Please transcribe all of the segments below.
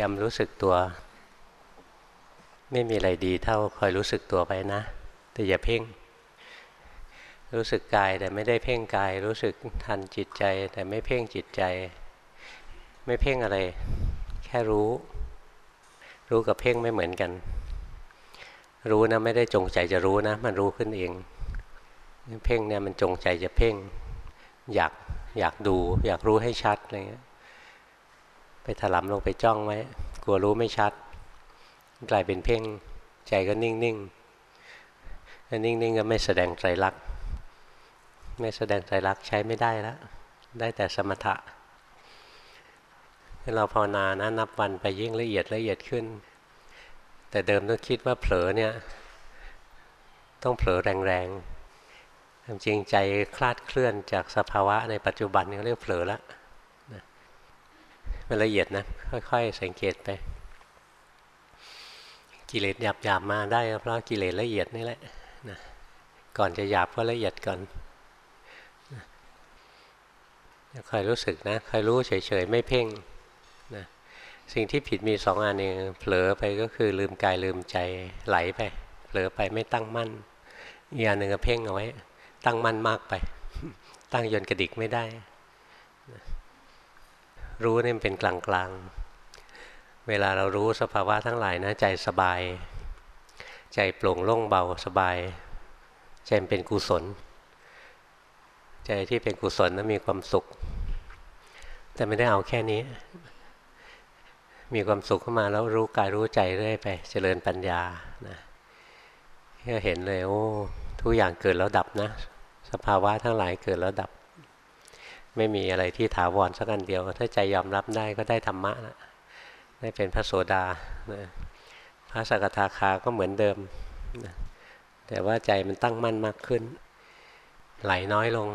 ยำรู้สึกตัว ไม่มีอะไรดีเท่าคอยรู้สึกตัวไปนะ แต่อย่าเพ่ง รู้สึกกายแต่ไม่ได้เพ่งกาย รู้สึกทันจิตใจ แต่ไม่เพ่งจิตใจ ไม่เพ่งอะไร แค่รู้ รู้กับเพ่งไม่เหมือนกัน รู้นะไม่ได้จงใจจะรู้นะ มันรู้ขึ้นเอง เพ่งเนี่ยมันจงใจจะเพ่ง อยากอยากดู อยากรู้ให้ชัดอะไรเงี้ย ไปถลำลงไปจ้องไว้กลัวรู้ไม่ชัด กลายเป็นเพ่งใจก็นิ่งนิ่งนิ่งนิ่งก็ไม่แสดงใจรักไม่แสดงใจรักใช้ไม่ได้แล้วได้แต่สมถะเราภาวนานะนับวันไปยิ่งละเอียดละเอียดขึ้น แต่เดิมต้องคิดว่าเผลอเนี่ย ต้องเผลอแรงๆจริงใจคลาดเคลื่อนจากสภาวะในปัจจุบันนี่เรียกเผลอแล้ว มันละเอียดนะ ค่อยๆ สังเกตไป กิเลสหยาบหยาบมาได้เพราะกิเลสละเอียดนี่แหละนะก่อนจะหยาบก็ละเอียดก่อนคอยรู้สึกนะคอยรู้เฉยๆ ไม่เพ่งนะสิ่งที่ผิดมีสองอันเองเผลอไปก็คือลืมกายลืมใจไหลไป เผลอไปไม่ตั้งมั่นอีกอันหนึ่งก็เพ่งเอาไว้ ตั้งมั่นมากไป ตั้งยนกระดิกไม่ได้ รู้นี่เป็นกลางกลางเวลาเรารู้สภาวะทั้งหลายนะใจสบาย ใจโปร่งโล่งเบาสบาย ใจเป็นกุศล ใจที่เป็นกุศลนั้นมีความสุข แต่ไม่ได้เอาแค่นี้ มีความสุขขึ้นมาแล้วรู้กายรู้ใจเรื่อยไป เจริญปัญญานะก็เห็นเลยโอ้ทุกอย่างเกิดแล้วดับนะ สภาวะทั้งหลายเกิดแล้วดับ ไม่มีอะไรที่ถาวรสักอันเดียว ถ้าใจยอมรับได้ก็ได้ธรรมะนะได้เป็นพระโสดานะพระสกทาคาก็เหมือนเดิมนะแต่ว่าใจมันตั้งมั่นมากขึ้น ไหลน้อยลง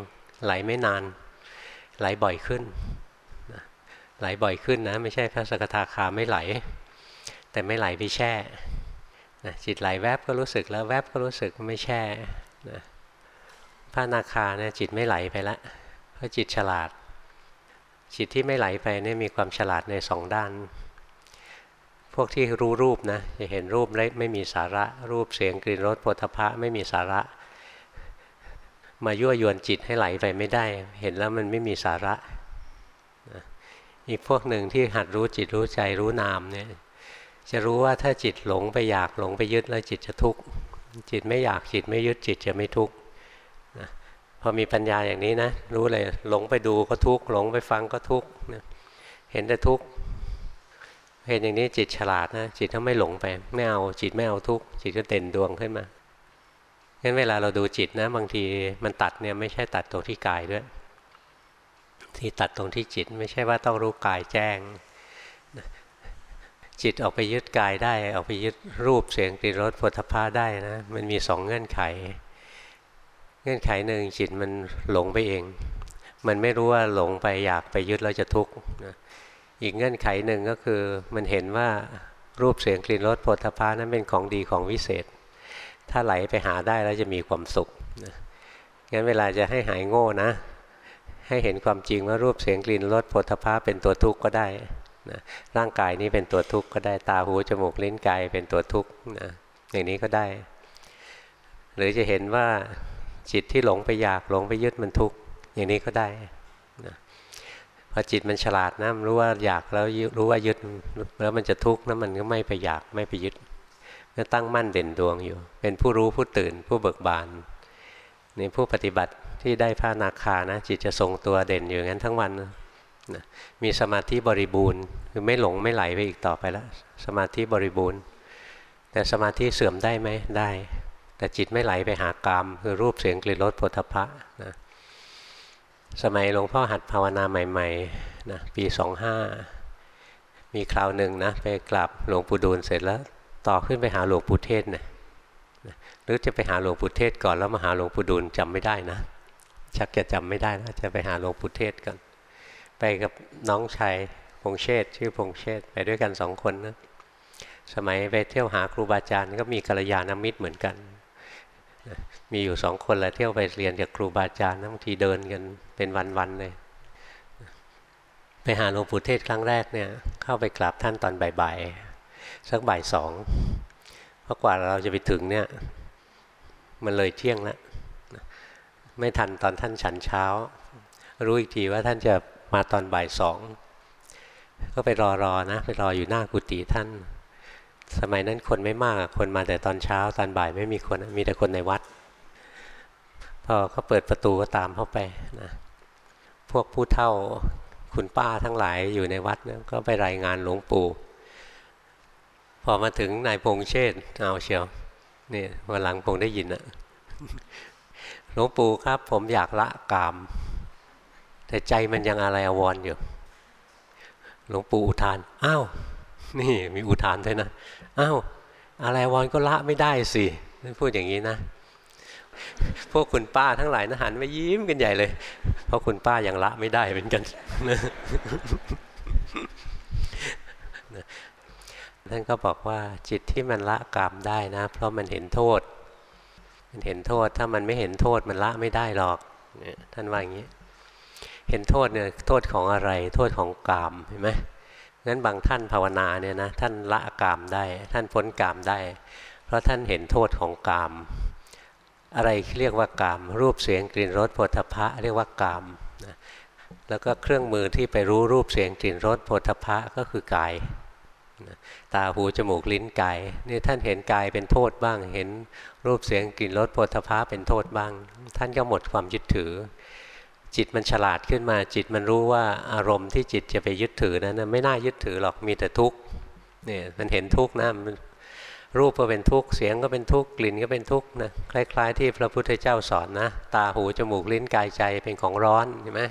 ไหลไม่นาน ไหลบ่อยขึ้นนะไหลบ่อยขึ้นนะ ไม่ใช่พระสกทาคาไม่ไหล แต่ไม่ไหลไปแช่นะจิตไหลแวบก็รู้สึกแล้วแวบก็รู้สึกไม่แช่นะพระนาคาเนี่ยจิตไม่ไหลไปแล้ว เพราะจิตฉลาด จิตที่ไม่ไหลไปนี่มีความฉลาดในสองด้าน พวกที่รู้รูปนะจะเห็นรูปไม่มีสาระรูปเสียงกลิ่นรสปุถะไม่มีสาระ มายั่วยวนจิตให้ไหลไปไม่ได้ เห็นแล้วมันไม่มีสาระอีกพวกหนึ่งที่หัดรู้จิตรู้ใจรู้นามเนี่ยจะรู้ว่าถ้าจิตหลงไปอยากหลงไปยึดแล้วจิตจะทุกข์จิตไม่อยากจิตไม่ยึดจิตจะไม่ทุกข์ อมีปัญญาอย่างนี้นะ รู้เลย หลงไปดูก็ทุกข์หลงไปฟังก็ทุกข์เห็นแต่ทุกข์เห็นอย่างนี้จิตฉลาดนะ จิตถ้าไม่หลงไปไม่เอาจิตไม่เอาทุกข์จิตก็เด่นดวงขึ้นมางั้นเวลาเราดูจิตนะ บางทีมันตัดเนี่ยไม่ใช่ตัดตรงที่กายด้วย ที่ตัดตรงที่จิตไม่ใช่ว่าต้องรู้กายแจ้ง จิตออกไปยึดกายได้ ออกไปยึดรูปเสียงกลิ่นรสผลิภัณฑ์ได้นะ มันมีสองเงื่อนไข เงื่อนไขหนึ่งจิตมันหลงไปเอง มันไม่รู้ว่าหลงไปอยากไปยึดแล้วจะทุกข์อีกเงื่อนไขหนึ่งก็คือมันเห็นว่ารูปเสียงกลิ่นรสโผฏฐานั้นเป็นของดีของวิเศษ ถ้าไหลไปหาได้แล้วจะมีความสุขงั้นเวลาจะให้หายโง่นะ ให้เห็นความจริงว่ารูปเสียงกลิ่นรสโผฏฐาเป็นตัวทุกข์ก็ได้นะร่างกายนี้เป็นตัวทุกข์ก็ได้ตาหูจมูกลิ้นกายเป็นตัวทุกข์นะอย่างนี้ก็ได้ หรือจะเห็นว่า จิตที่หลงไปอยากหลงไปยึดมันทุกข์อย่างนี้ก็ได้นะพอจิตมันฉลาดนะมันรู้ว่าอยากแล้วรู้ว่ายึดแล้วมันจะทุกข์นะมันก็ไม่ไปอยากไม่ไปยึดก็ตั้งมั่นเด่นดวงอยู่ เป็นผู้รู้ผู้ตื่นผู้เบิกบานในผู้ปฏิบัติที่ได้พระนาคานะจิตจะทรงตัวเด่นอยู่งั้นทั้งวันนะมีสมาธิบริบูรณ์คือไม่หลงไม่ไหลไปอีกต่อไปแล้วสมาธิบริบูรณ์ แต่สมาธิเสื่อมได้ไหมได้ แต่จิตไม่ไหลไปหากามคือรูปเสียงกลิ่นรสผลทพะนะสมัยหลวงพ่อหัดภาวนาใหม่ๆนะปีสองห้ามีคราวหนึ่งนะไปกราบหลวงปู่ดูลเสร็จแล้วต่อขึ้นไปหาหลวงปู่เทศนะหรือจะไปหาหลวงปู่เทศก่อนแล้วมาหาหลวงปู่ดูลจำไม่ได้นะชักจะจำไม่ได้แล้วจะไปหาหลวงปู่เทศก่อนไปกับน้องชายพงเชษชื่อพงเชษไปด้วยกันสองคนนะสมัยไปเที่ยวหาครูบาอาจารย์ก็มีกัลยาณมิตรเหมือนกัน มีอยู่สองคนแหละเที่ยวไปเรียนจากครูบาอาจารย์บางทีเดินกันเป็นวันๆเลย ไปหาหลวงปู่เทศครั้งแรกเนี่ยเข้าไปกราบท่านตอนบ่ายๆสักบ่ายสองเพราะกว่าเราจะไปถึงเนี่ยมันเลยเที่ยงแล้วไม่ทันตอนท่านฉันเช้า รู้อีกทีว่าท่านจะมาตอนบ่ายสองก็ไปรอรอนะ ไปรออยู่หน้ากุฏิท่าน สมัยนั้นคนไม่มากคนมาแต่ตอนเช้าตอนบ่ายไม่มีคนมีแต่คนในวัด พอเขาเปิดประตูก็ตามเข้าไปนะพวกผู้เฒ่าคุณป้าทั้งหลายอยู่ในวัดเนี่ยก็ไปรายงานหลวงปู่ พอมาถึงนายพงเชษเอาเชียวนี่วันหลังคงได้ยินอะหลวงปู่ครับ ผมอยากละกาม แต่ใจมันยังอะไรอววรอยู่ หลวงปู่อุทาน อ้าว นี่มีอุทานด้วยนะ อ้าว อะไรวอนก็ละไม่ได้สิพูดอย่างนี้นะ พวกคุณป้าทั้งหลายนะหันมายิ้มกันใหญ่เลย เพราะคุณป้ายังละไม่ได้เป็นกันท่านก็บอกว่าจิตที่มันละกรรมได้นะ เพราะมันเห็นโทษ มันเห็นโทษถ้ามันไม่เห็นโทษมันละไม่ได้หรอกท่านว่าอย่างนี้ เห็นโทษเนี่ยโทษของอะไร โทษของกามเห็นไหมงั้นบางท่านภาวนาเนี่ยนะท่านละกามได้ ท่านพ้นกามได้ เพราะท่านเห็นโทษของกาม อะไรเรียกว่ากาม รูปเสียงกลิ่นรสผลทพะเรียกว่ากามนะแล้วก็เครื่องมือที่ไปรู้รูปเสียงกลิ่นรสผลทพะก็คือกายตาหูจมูกลิ้นกายนี่ท่านเห็นกายเป็นโทษบ้าง เห็นรูปเสียงกลิ่นรสผลทพะเป็นโทษบ้าง ท่านก็หมดความยึดถือ จิตมันฉลาดขึ้นมาจิตมันรู้ว่าอารมณ์ที่จิตจะไปยึดถือนั้นไม่น่ายึดถือหรอกมีแต่ทุกข์เนี่ยมันเห็นทุกข์นะ รูปก็เป็นทุกข์เสียงก็เป็นทุกข์กลิ่นก็เป็นทุกข์นะคล้าย ๆ ที่พระพุทธเจ้าสอนนะตาหูจมูกลิ้นกายใจเป็นของร้อนเห็นไหม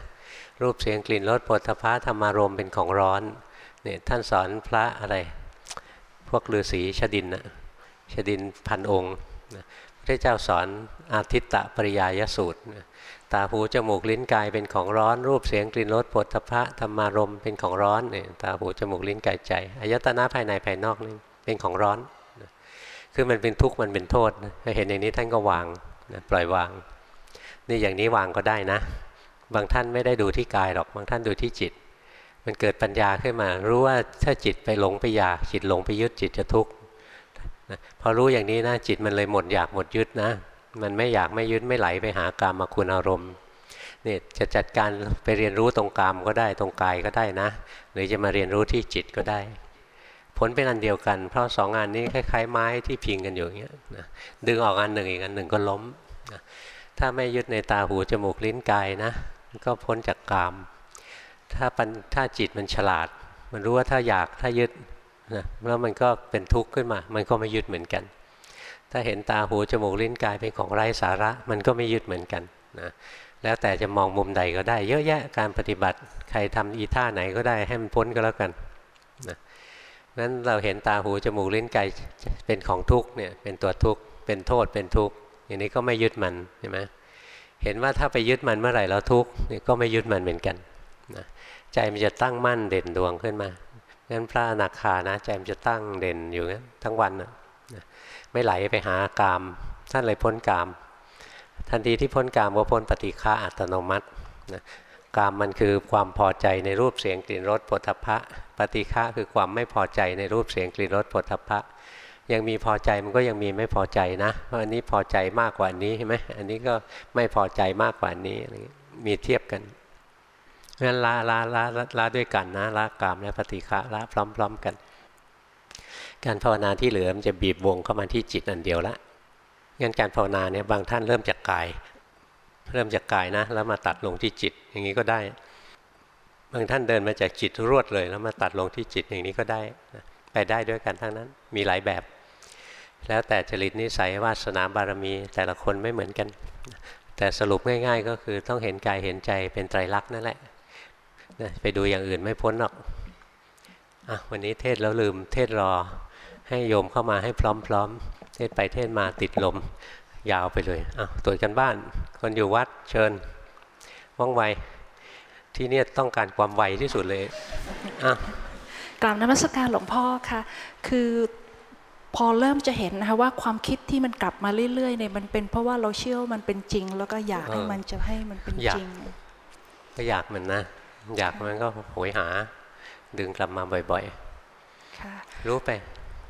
รูปเสียงกลิ่นรสปฐพะธรรมารมเป็นของร้อนเนี่ยท่านสอนพระอะไร พวกฤาษีชดินนะชดินพันองค์พระเจ้าสอนอาทิตตะปริยายสูตร ตาหูจมูกลิ้นกายเป็นของร้อน รูปเสียงกลิ่นรสปฐพะธรรมารมเป็นของร้อนเนี่ยตาหูจมูกลิ้นกายใจอายตนะภายในภายนอกนี่เป็นของร้อน คือมันเป็นทุกข์มันเป็นโทษเห็นอย่างนี้ท่านก็วางปล่อยวาง นี่อย่างนี้วางก็ได้นะ บางท่านไม่ได้ดูที่กายหรอก บางท่านดูที่จิต มันเกิดปัญญาขึ้นมา รู้ว่าถ้าจิตไปหลงไปอยากจิตหลงไปยึดจิตจะทุกข์พอรู้อย่างนี้นะจิตมันเลยหมดอยากหมดยึดนะ มันไม่อยากไม่ยึดไม่ไหลไปหากามมาคุณอารมณ์นี่จะจัดการไปเรียนรู้ตรงกามก็ได้ตรงกายก็ได้นะ หรือจะมาเรียนรู้ที่จิตก็ได้ ผลเป็นอันเดียวกัน เพราะสองงานนี้คล้ายๆ ไม้ที่พิงกันอยู่อย่างเงี้ยนะดึงออกอันหนึ่งอีกอันหนึ่งก็ล้มนะถ้าไม่ยึดในตาหูจมูกลิ้นกายนะก็พ้นจากกาม ถ้าถ้าจิตมันฉลาด มันรู้ว่าถ้าอยากถ้ายึดนะแล้วมันก็เป็นทุกข์ขึ้นมา มันก็ไม่ยึดเหมือนกัน ถ้าเห็นตาหูจมูกลิ้นกายเป็นของไร้สาระ มันก็ไม่ยึดเหมือนกันนะแล้วแต่จะมองมุมใดก็ได้ เยอะแยะการปฏิบัติใครทำอีท่าไหนก็ได้ให้มันพ้นก็แล้วกันนะ นั้นเราเห็นตาหูจมูกลิ้นกายเป็นของทุกข์เนี่ยเป็นตัวทุกข์เป็นโทษเป็นทุกข์อย่างนี้ก็ไม่ยึดมันใช่ไหมเห็นว่าถ้าไปยึดมันเมื่อไหร่เราทุกข์นี่ก็ไม่ยึดมันเหมือนกันนะใจมันจะตั้งมั่นเด่นดวงขึ้นมางั้นพระอนาคานะใจมันจะตั้งเด่นอยู่งั้นทั้งวันนะไม่ไหลไปหากาม ท่านเลยพ้นกาม ทันทีที่พ้นกามก็พ้นปฏิฆาอัตโนมัตินะ กามมันคือความพอใจในรูปเสียงกลิ่นรสผลทพะ ปฏิฆาคือความไม่พอใจในรูปเสียงกลิ่นรสผลทพะ ยังมีพอใจมันก็ยังมีไม่พอใจนะเพราะอันนี้พอใจมากกว่านี้ใช่ไหมอันนี้ก็ไม่พอใจมากกว่านี้มีเทียบกันงั้นละละละละด้วยกันนะละกามและปฏิฆะละพร้อม ๆกัน การภาวนาที่เหลือมันจะบีบวงเข้ามาที่จิตอันเดียวละงั้นการภาวนาเนี่ยบางท่านเริ่มจากกาย เริ่มจากกายนะ แล้วมาตัดลงที่จิต อย่างนี้ก็ได้ บางท่านเดินมาจากจิตรวดเลย แล้วมาตัดลงที่จิตอย่างนี้ก็ได้ไปได้ด้วยกันทั้งนั้นมีหลายแบบ แล้วแต่จริตนิสัยวาสนาบารมีแต่ละคนไม่เหมือนกัน แต่สรุปง่ายๆ ก็คือต้องเห็นกายเห็นใจเป็นไตรลักษณ์นั่นแหละไปดูอย่างอื่นไม่พ้นหรอกอวันนี้เทศแล้วลืมเทศรอให้โยมเข้ามาให้พร้อมๆ เทศไปเทศมาติดลม ยาวไปเลยอะตรวจกันบ้าน คนอยู่วัดเชิญว่องไวที่นี่ต้องการความไวที่สุดเลยอะกราบนมัสการหลวงพ่อค่ะ คือพอเริ่มจะเห็นนะคะว่าความคิดที่มันกลับมาเรื่อยๆเนี่ยมันเป็นเพราะว่าเราเชื่อมันเป็นจริง แล้วก็อยากให้มันจะให้มันเป็นจริง ก็อยากมันนะ อยากมันก็โหยหา ดึงกลับมาบ่อยค่ะๆรู้ไป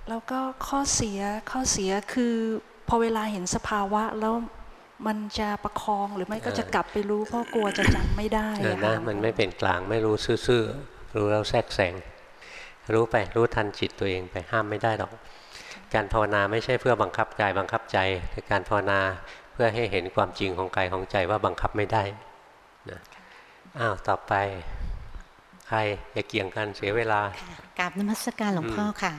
แล้วก็ข้อเสียข้อเสียคือ พอเวลาเห็นสภาวะแล้วมันจะประคองหรือไม่ก็จะกลับไปรู้เพราะกลัวจะจำไม่ได้เอออะนะค่ะมันไม่เป็นกลางไม่รู้ซื่อๆรู้แล้วแทรกแซงรู้ไปรู้ทันจิตตัวเองไปห้ามไม่ได้หรอก การภาวนาไม่ใช่เพื่อบังคับกายบังคับใจแต่การภาวนาเพื่อให้เห็นความจริงของกายของใจว่าบังคับไม่ได้นะอ้าวต่อไป ใครอย่าเกี่ยงกันเสียเวลาค่ะกราบนมัสการหลวงพ่ออืมค่ะ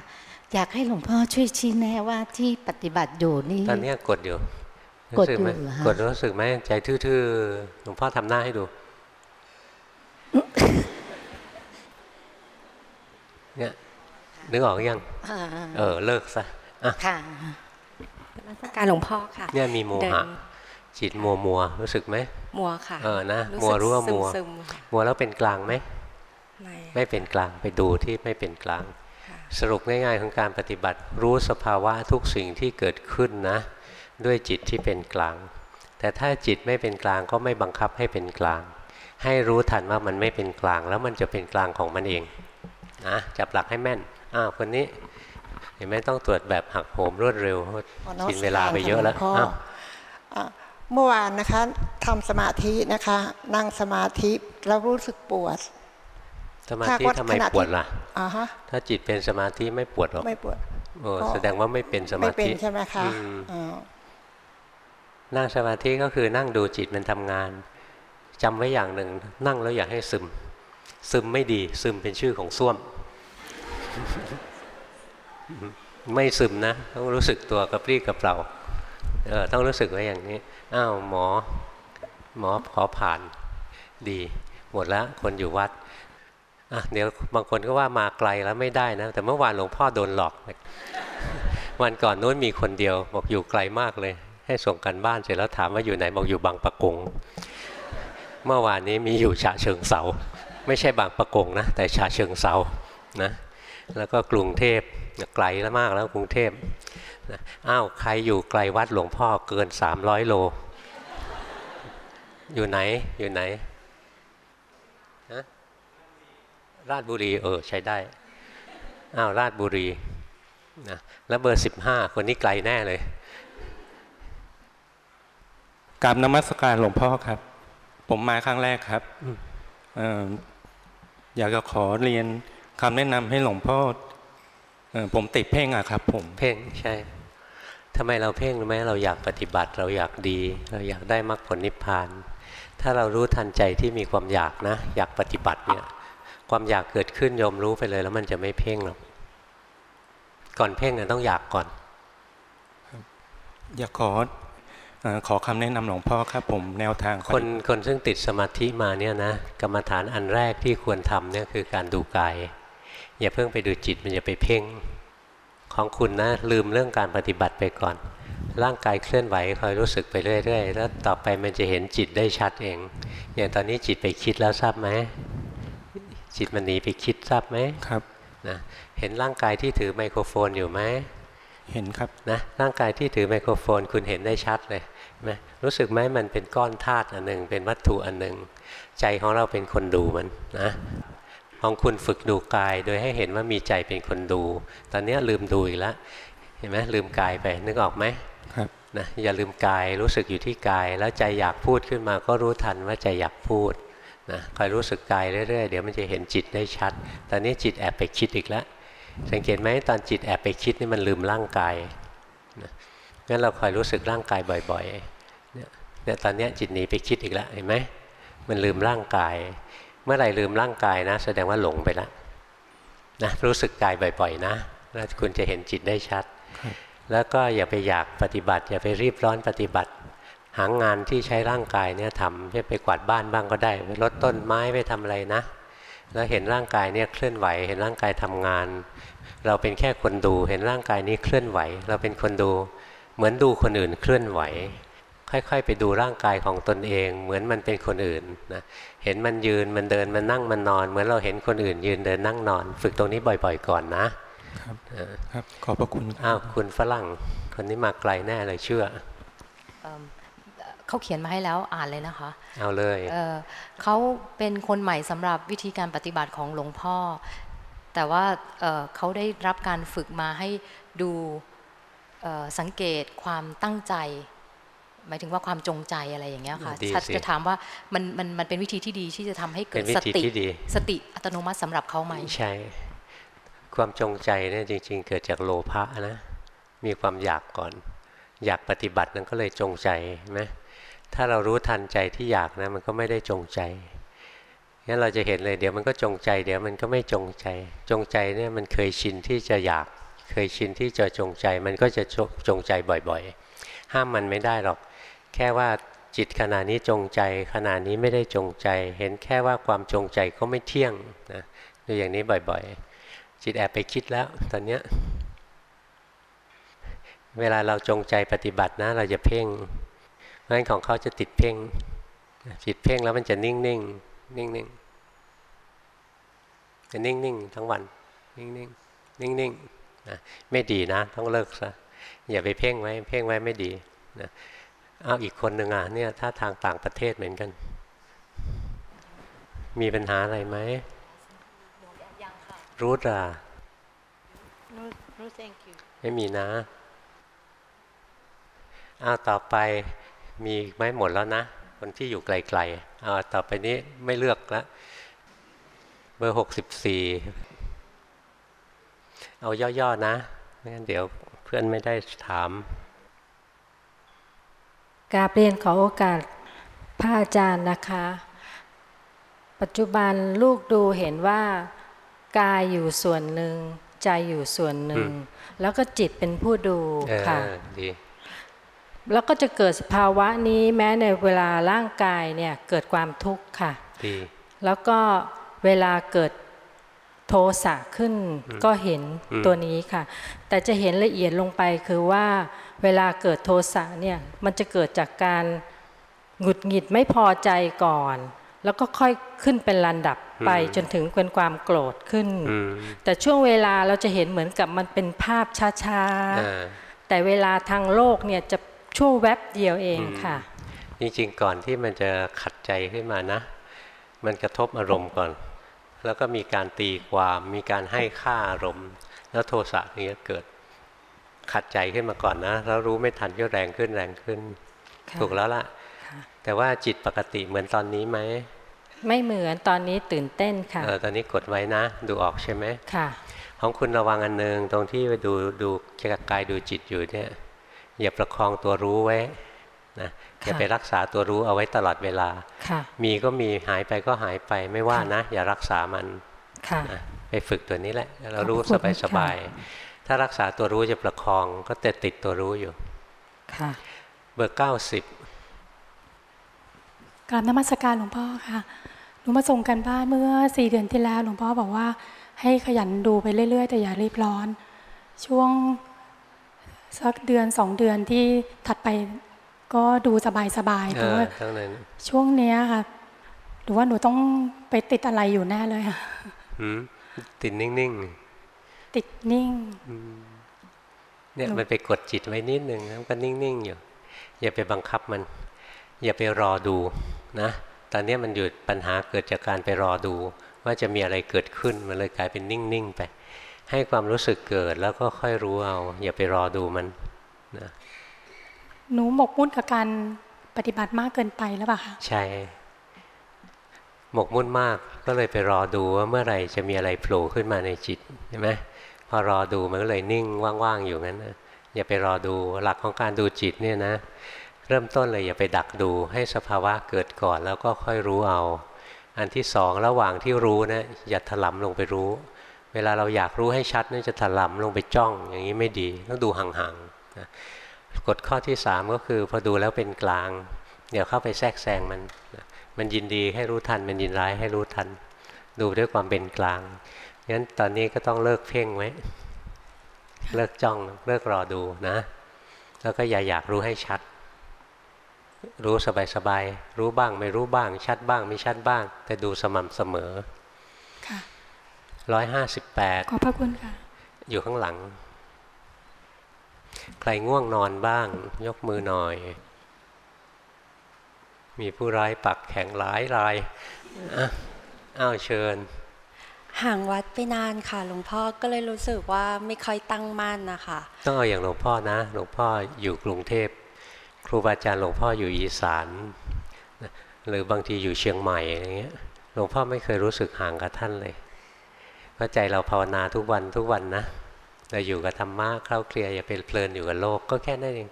อยากให้หลวงพ่อช่วยชี้แนะว่าที่ปฏิบัติอยู่นี่ตอนเนี้ยกดอยู่กดรู้สึไหมอยู่เหรอฮะกดรู้สึกไหมใจทื่อๆหลวงพ่อทำหน้าให้ดูเนี่ยนึกออกยังอ่าเออเลิกซะอะค่ะนมัสการหลวงพ่อค่ะ เนี่ยมีโมเดิหะนจิตมัวมัวๆรู้สึกไหมมัวค่ะเออนะรู้มัวสึกรู้ว่ามัวซึมๆค่ะมัวแล้วเป็นกลางไหมไม่ไม่เป็นกลางไปดูที่ไม่เป็นกลางค่ะ สรุปง่ายๆของการปฏิบัติรู้สภาวะทุกสิ่งที่เกิดขึ้นนะ ด้วยจิตที่เป็นกลาง แต่ถ้าจิตไม่เป็นกลางก็ไม่บังคับให้เป็นกลาง ให้รู้ทันว่ามันไม่เป็นกลาง แล้วมันจะเป็นกลางของมันเองนะจับหลักให้แม่นอ้าวคนนี้เห็นไหมต้องตรวจแบบหักโหมรวดเร็วขอมัสกินเวลาไปเยอะแล้วหงพ่อ้าวอะเมื่อวานนะคะทำสมาธินะคะ นั่งสมาธิแล้วรู้สึกปวด สมาธิถ้าว่าทำไมขณะที่ปวดล่ะอ่าฮะถ้าจิตเป็นสมาธิไม่ปวดหรอกไม่ปวดโอ้ก็แสดงว่าไม่เป็นสมาไม่เป็นธิใช่ไหมคะอืมอ่านั่งสมาธิก็คือนั่งดูจิตมันทำงานจำไว้อย่างหนึ่ง นั่งแล้วอย่าให้ซึม ซึมไม่ดี ซึมเป็นชื่อของส้วม ไม่ซึมนะ ต้องรู้สึกตัวกระปรี้กระเปร่าเออต้องรู้สึกไว้อย่างนี้อ้าวหมอ หมอขอผ่านดี หมดแล้วคนอยู่วัด อะเดี๋ยวบางคนก็ว่ามาไกลแล้วไม่ได้นะ แต่เมื่อวานหลวงพ่อโดนหลอก วันก่อนนู้นมีคนเดียว บอกอยู่ไกลมากเลย ให้ส่งกันบ้านเสร็จแล้วถามว่าอยู่ไหนบอกอยู่บางปะกง เมื่อวานนี้มีอยู่ฉะเชิงเซาไม่ใช่บางปะกงนะ แต่ฉะเชิงเซานะแล้วก็กรุงเทพไกลแล้วมากแล้วกรุงเทพอ้าวใครอยู่ไกลวัดหลวงพ่อเกิน 300 โล อยู่ไหนอยู่ไหนฮะ ราชบุรีเออใช้ได้อ้าวราชบุรีนะแล้วเบอร์15คนนี้ไกลแน่เลยกราบนมัสการหลวงพ่อครับ ผมมาครั้งแรกครับเอ่ออยากจะขอเรียนคำแนะนำให้หลวงพ่อเอ่อผมติดเพ่งอะครับ ผมเพ่งใช่ทำไมเราเพ่งรู้ไหมเราอยากปฏิบัติเราอยากดี เราอยากได้มรรคผลนิพพาน ถ้าเรารู้ทันใจที่มีความอยากนะ อยากปฏิบัติเนี่ย ความอยากเกิดขึ้นยอมรู้ไปเลย แล้วมันจะไม่เพ่งหรอกก่อนเพ่งเนี่ยต้องอยากก่อน อยากขอเอ่อขอคำแนะนำหลวงพ่อครับผมแนวทางคนคนซึ่งติดสมาธิมาเนี่ยนะกรรมฐานอันแรกที่ควรทำเนี่ยคือการดูกาย อย่าเพิ่งไปดูจิตมันจะไปเพ่ง ของคุณนะลืมเรื่องการปฏิบัติไปก่อน ร่างกายเคลื่อนไหวคอยรู้สึกไปเรื่อยๆ แล้วต่อไปมันจะเห็นจิตได้ชัดเอง อย่างตอนนี้จิตไปคิดแล้วทราบไหม จิตมันหนีไปคิดทราบไหมครับนะเห็นร่างกายที่ถือไมโครโฟนอยู่ไหมเห็นครับนะร่างกายที่ถือไมโครโฟนคุณเห็นได้ชัดเลยไหมรู้สึกไหมมันเป็นก้อนธาตุอันหนึ่งเป็นวัตถุอันหนึ่งใจของเราเป็นคนดูมันนะของคุณฝึกดูกายโดยให้เห็นว่ามีใจเป็นคนดู ตอนนี้ลืมดูอีกแล้วเห็นไหมลืมกายไปนึกออกไหมครับนะอย่าลืมกายรู้สึกอยู่ที่กาย แล้วใจอยากพูดขึ้นมาก็รู้ทันว่าใจอยากพูด นะคอยรู้สึกกายเรื่อยๆ เดี๋ยวมันจะเห็นจิตได้ชัด ตอนนี้จิตแอบไปคิดอีกแล้ว สังเกตไหมตอนจิตแอบไปคิดนี่มันลืมร่างกายนะงั้นเราคอยรู้สึกร่างกายบ่อยๆเนี่ยเนี่ยตอนเนี้ยจิตหนีไปคิดอีกแล้วเห็นไหมมันลืมร่างกาย เมื่อไหร่ลืมร่างกายนะ แสดงว่าหลงไปแล้วนะรู้สึกกายบ่อยๆนะแล้วคุณจะเห็นจิตได้ชัด แล้วก็อย่าไปอยากปฏิบัติ อย่าไปรีบร้อนปฏิบัติ หางานที่ใช้ร่างกายเนี่ยทำจะไปกวาดบ้านบ้างก็ได้ไปรดต้นไม้ไปทำอะไรนะ แล้วเห็นร่างกายเนี่ยเคลื่อนไหว เห็นร่างกายทำงาน เราเป็นแค่คนดู เห็นร่างกายนี้เคลื่อนไหว เราเป็นคนดู เหมือนดูคนอื่นเคลื่อนไหว ค่อย ๆ ไปดูร่างกายของตนเอง เหมือนมันเป็นคนอื่นนะเห็นมันยืนมันเดินมันนั่งมันนอน เหมือนเราเห็นคนอื่น ยืนเดินนั่งนอน ฝึกตรงนี้บ่อย ๆ ก่อนนะครับเออครับขอบพระคุณอ้าวคุณฝรั่งคนนี้มาไกลแน่เลยเชื่อ เอิ่มเขาเขียนมาให้แล้วอ่านเลยนะคะ เอาเลยเอ่อเขาเป็นคนใหม่สำหรับวิธีการปฏิบัติของหลวงพ่อ แต่ว่าเอ่อเขาได้รับการฝึกมาให้ดูเอ่อสังเกตความตั้งใจ หมายถึงว่าความจงใจอะไรอย่างเงี้ยค่ะดีชัดสิจะถามว่ามันมันมันเป็นวิธีที่ดีที่จะทำให้เกิเป็ดนวิสธีติที่ดีสติอัตโนมัติสำหรับเขาไหมใช่ความจงใจเนี่ยจริง ๆ เกิดจากโลภะนะมีความอยากก่อน อยากปฏิบัตินั้นก็เลยจงใจเห็นไหม ถ้าเรารู้ทันใจที่อยากนะมันก็ไม่ได้จงใจงั้นเราจะเห็นเลยเดี๋ยวมันก็จงใจ เดี๋ยวมันก็ไม่จงใจ จงใจเนี่ยมันเคยชินที่จะอยาก เคยชินที่จะจงใจ มันก็จะจงใจบ่อยๆ ห้ามมันไม่ได้หรอก แค่ว่าจิตขณะนี้จงใจขณะนี้ไม่ได้จงใจ เห็นแค่ว่าความจงใจก็ไม่เที่ยงนะดูอย่างนี้บ่อยๆ จิตแอบไปคิดแล้วตอนเนี้ยเวลาเราจงใจปฏิบัตินะเราจะเพ่ง เพราะฉะนั้นของเขาจะติดเพ่งจิตเพ่งแล้วมันจะนิ่งๆนิ่งๆจะนิ่งๆทั้งวัน นิ่งๆนิ่งๆนะไม่ดีนะ ต้องเลิกซะอย่าไปเพ่งไว้เพ่งไว้ไม่ดีนะเอาอีกคนหนึ่งอะเนี่ยถ้าทางต่างประเทศเหมือนกัน มีปัญหาอะไรไหมรู้อะไม่มีนะอ้าวต่อไป มีอีกไหมหมดแล้วนะ คนที่อยู่ไกลๆอ้าวต่อไปนี้ไม่เลือกแล้วเบอร์หกสิบสี่เอาย่อๆนะไม่งั้นเดี๋ยวเพื่อนไม่ได้ถามกราบเรียนขอโอกาสพระอาจารย์นะคะ ปัจจุบันลูกดูเห็นว่ากายอยู่ส่วนหนึ่งใจอยู่ส่วนหนึ่ง แล้วก็จิตเป็นผู้ดูเออค่ะดี แล้วก็จะเกิดสภาวะนี้แม้ในเวลาร่างกายเนี่ยเกิดความทุกข์ค่ะดีแล้วก็เวลาเกิดโทสะขึ้นก็เห็นอืมตัวนี้ค่ะ แต่จะเห็นละเอียดลงไปคือว่าเวลาเกิดโทสะเนี่ยมันจะเกิดจากการหงุดหงิดไม่พอใจก่อน แล้วก็ค่อยขึ้นเป็นลันดับไปจนถึงเป็นความโกรธขึ้นอืมแต่ช่วงเวลาเราจะเห็นเหมือนกับมันเป็นภาพช้าอ่าๆแต่เวลาทางโลกเนี่ยจะ ชั่วแวบเดียวเองค่ะ จริงๆก่อนที่มันจะขัดใจขึ้นมานะ มันกระทบอารมณ์ก่อน แล้วก็มีการตีความมีการให้ค่าอารมณ์ แล้วโทสะถึงจะเกิดขัดใจขึ้นมาก่อนนะ แล้วรู้ไม่ทันก็แรงขึ้นแรงขึ้นค่ะถูกแล้วล่ะ แต่ว่าจิตปกติเหมือนตอนนี้ไหม ไม่เหมือนตอนนี้ตื่นเต้นค่ะเออตอนนี้กดไว้นะ ดูออกใช่ไหมค่ะ ของคุณระวังอันหนึ่งตรงที่ดูดูกายดูจิตอยู่เนี่ย อย่าประคองตัวรู้ไว้นะอย่าไปรักษาตัวรู้เอาไว้ตลอดเวลาค่ะมีก็มีหายไปก็หายไปไม่ว่านะ อย่ารักษามันค่ะนะไปฝึกตัวนี้แหละ เรารู้ขอบสคุณบายสค่ะบาย ถ้ารักษาตัวรู้จะประคองก็จะติดตัวรู้อยู่ ค่ะ เบอร์เก้าสิบกราบนมัสการหลวงพ่อค่ะ หนูมาส่งกันบ้านเมื่อสี่เดือนที่แล้ว หลวงพ่อบอกว่าให้ขยันดูไปเรื่อยๆ แต่อย่ารีบร้อน ช่วง สักเดือนสองเดือนที่ถัดไปก็ดูสบายๆเอแต่อว่าเท่านั้นช่วงเนี้ยค่ะ หรือว่าหนูต้องไปติดอะไรอยู่แน่เลยค่ะหืมติดนิ่งติดนิ่งๆเนี่ยมันไปกดจิตไว้นิดนึงแล้วก็นิ่งๆอยู่ อย่าไปบังคับมัน อย่าไปรอดูนะ ตอนนี้มันอยู่ปัญหาเกิดจากการไปรอดู ว่าจะมีอะไรเกิดขึ้น มันเลยกลายเป็นนิ่งๆไป ให้ความรู้สึกเกิดแล้วก็ค่อยรู้เอา อย่าไปรอดูมันนะหนูหมกมุ่นกับการปฏิบัติมากเกินไปแล้วเปล่าคะใช่หมกมุ่นมากก็เลยไปรอดูว่าเมื่อไหร่จะมีอะไรโผล่ขึ้นมาในจิตใช่ไหมพอรอดูมันก็เลยนิ่งว่างๆอยู่งั้นนะอย่าไปรอดูหลักของการดูจิตเนี่ยนะ เริ่มต้นเลยอย่าไปดักดูให้สภาวะเกิดก่อนแล้วก็ค่อยรู้เอา อันที่สองระหว่างที่รู้นะอย่าถลำลงไปรู้เว ลาเราอยากรู้ให้ชัดนี่จะถลำลงไปจ้องอย่างนี้ไม่ดีต้องดูห่างๆนะกฎข้อที่สามก็คือพอดูแล้วเป็นกลางเดี๋ยวเข้าไปแทรกแซงมันนะมันยินดีให้รู้ทัน มันยินร้ายให้รู้ทัน ดูด้วยความเป็นกลางงั้นตอนนี้ก็ต้องเลิกเพ่งไว้ เลิกจ้องเลิกรอดูนะ แล้วก็อย่าอยากรู้ให้ชัด รู้สบายๆรู้บ้างไม่รู้บ้าง ชัดบ้างไม่ชัดบ้าง แต่ดูสม่ำเสมอ ร้อยห้าสิบแปดขอบพระคุณค่ะ อยู่ข้างหลัง ใครง่วงนอนบ้าง ยกมือหน่อย มีผู้ร้ายปักแข็งหลายรายอ้าวเชิญ ห่างวัดไปนานค่ะ หลวงพ่อก็เลยรู้สึกว่าไม่ค่อยตั้งมั่นนะคะต้องเอาอย่างหลวงพ่อนะ หลวงพ่ออยู่กรุงเทพครูบาอาจารย์หลวงพ่ออยู่อีสานหรือบางทีอยู่เชียงใหม่อะไรเงี้ยหลวงพ่อไม่เคยรู้สึกห่างกับท่านเลย เพราะใจเราภาวนาทุกวันทุกวันนะเราอยู่กับธรรมะเข้าเคลียร์อย่าเป็นเพลินอยู่กับโลกก็แค่นั้นเอง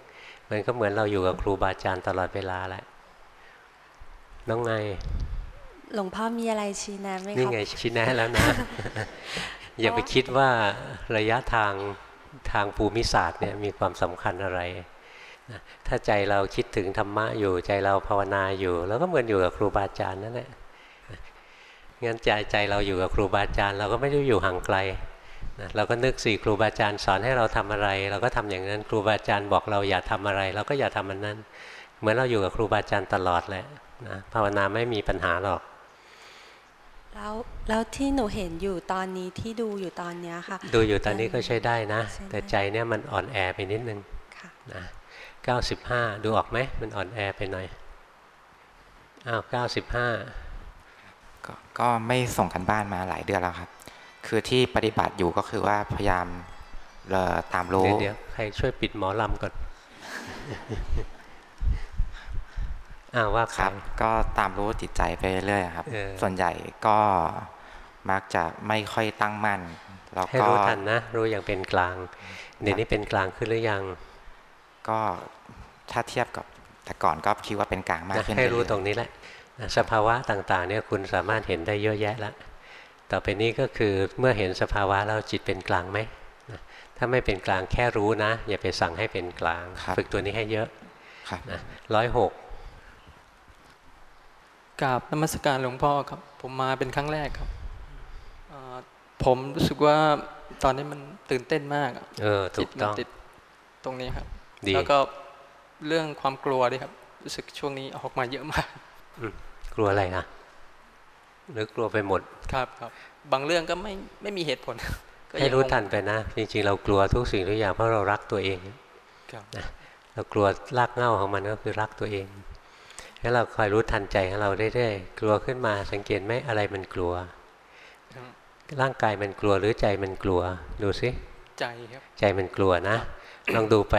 มันก็เหมือนเราอยู่กับครูบาอาจารย์ตลอดเวลาแหละน้องไงหลวงพ่อมีอะไรชี้แนะไหมครับนี่ไงชี้แนะแล้วนะ อย่าไปคิดว่าระยะทางทางภูมิศาสตร์เนี่ยมีความสำคัญอะไรนะถ้าใจเราคิดถึงธรรมะอยู่ใจเราภาวนาอยู่ แล้วก็เหมือนอยู่กับครูบาอาจารย์นั่นแหละ งั้นใจใจเราอยู่กับครูบาอาจารย์ เราก็ไม่ได้อยู่ห่างไกลนะเราก็นึกสิครูบาอาจารย์สอนให้เราทำอะไร เราก็ทำอย่างนั้นครูบาอาจารย์บอกเราอย่าทำอะไร เราก็อย่าทำมันนั้น เหมือนเราอยู่กับครูบาอาจารย์ตลอดแหละนะภาวนาไม่มีปัญหาหรอกแล้วแล้วที่หนูเห็นอยู่ตอนนี้ที่ดูอยู่ตอนเนี้ยค่ะดูอยู่ตอนนี้ก็ใช้ได้นะใช้ได้แต่ใจเนี่ยมันอ่อนแอไปนิดนึงค่ะนะเก้าสิบห้าดูออกไหมมันอ่อนแอไปหน่อยอ้าวเก้าสิบห้าก็ก็ไม่ส่งกันบ้านมาหลายเดือนแล้วครับ คือที่ปฏิบัติอยู่ก็คือว่าพยายามเอ่อตามรู้เดี๋ยวเดี๋ยวใครช่วยปิดหมอลำก่อนอ้าวว่าคครัรับบก็ตามรู้จิตใจไปเรื่อยๆครับเออส่วนใหญ่ก็มักจะไม่ค่อยตั้งมั่นแล้วให้ก็รู้ทันนะรู้อย่างเป็นกลางเดี๋ยวนี้เป็นกลางขึ้นหรือยัง ก็ถ้าเทียบกับแต่ก่อนก็คิดว่าเป็นกลางมากนะขึ้นให้รู้เอยๆตรงนี้แหละนะ สภาวะต่างๆเนี่ยคุณสามารถเห็นได้เยอะแยะแล้วต่อไปนี้ก็คือเมื่อเห็นสภาวะแล้วจิตเป็นกลางไหมนะถ้าไม่เป็นกลางแค่รู้นะ อย่าไปสั่งให้เป็นกลาง ฝึกตัวนี้ให้เยอะครับนะร้อยหกกราบนมัสการหลวงพ่อครับ ผมมาเป็นครั้งแรกครับเอ่อผมรู้สึกว่าตอนนี้มันตื่นเต้นมากะเออถูกต้องจิตมันติดตรงนี้ครับดีแล้วก็เรื่องความกลัวด้วยครับ รู้สึกช่วงนี้ออกมาเยอะมากอืม กลัวอะไรนะหรือกลัวไปหมดครับครับ บางเรื่องก็ไม่ไม่มีเหตุผลก็ยังให้รู้งงทันไปนะ จริง ๆ เรากลัวทุกสิ่งทุกอย่างเพราะเรารักตัวเองครับนะเรากลัวรากเหง้าของมันก็คือรักตัวเองให้เราคอยรู้ทันใจของเราเรื่อยๆกลัวขึ้นมาสังเกตไหมอะไรมันกลัวครับร่างกายมันกลัวหรือใจมันกลัว ดูสิใจครับใจมันกลัวนะลองดูไป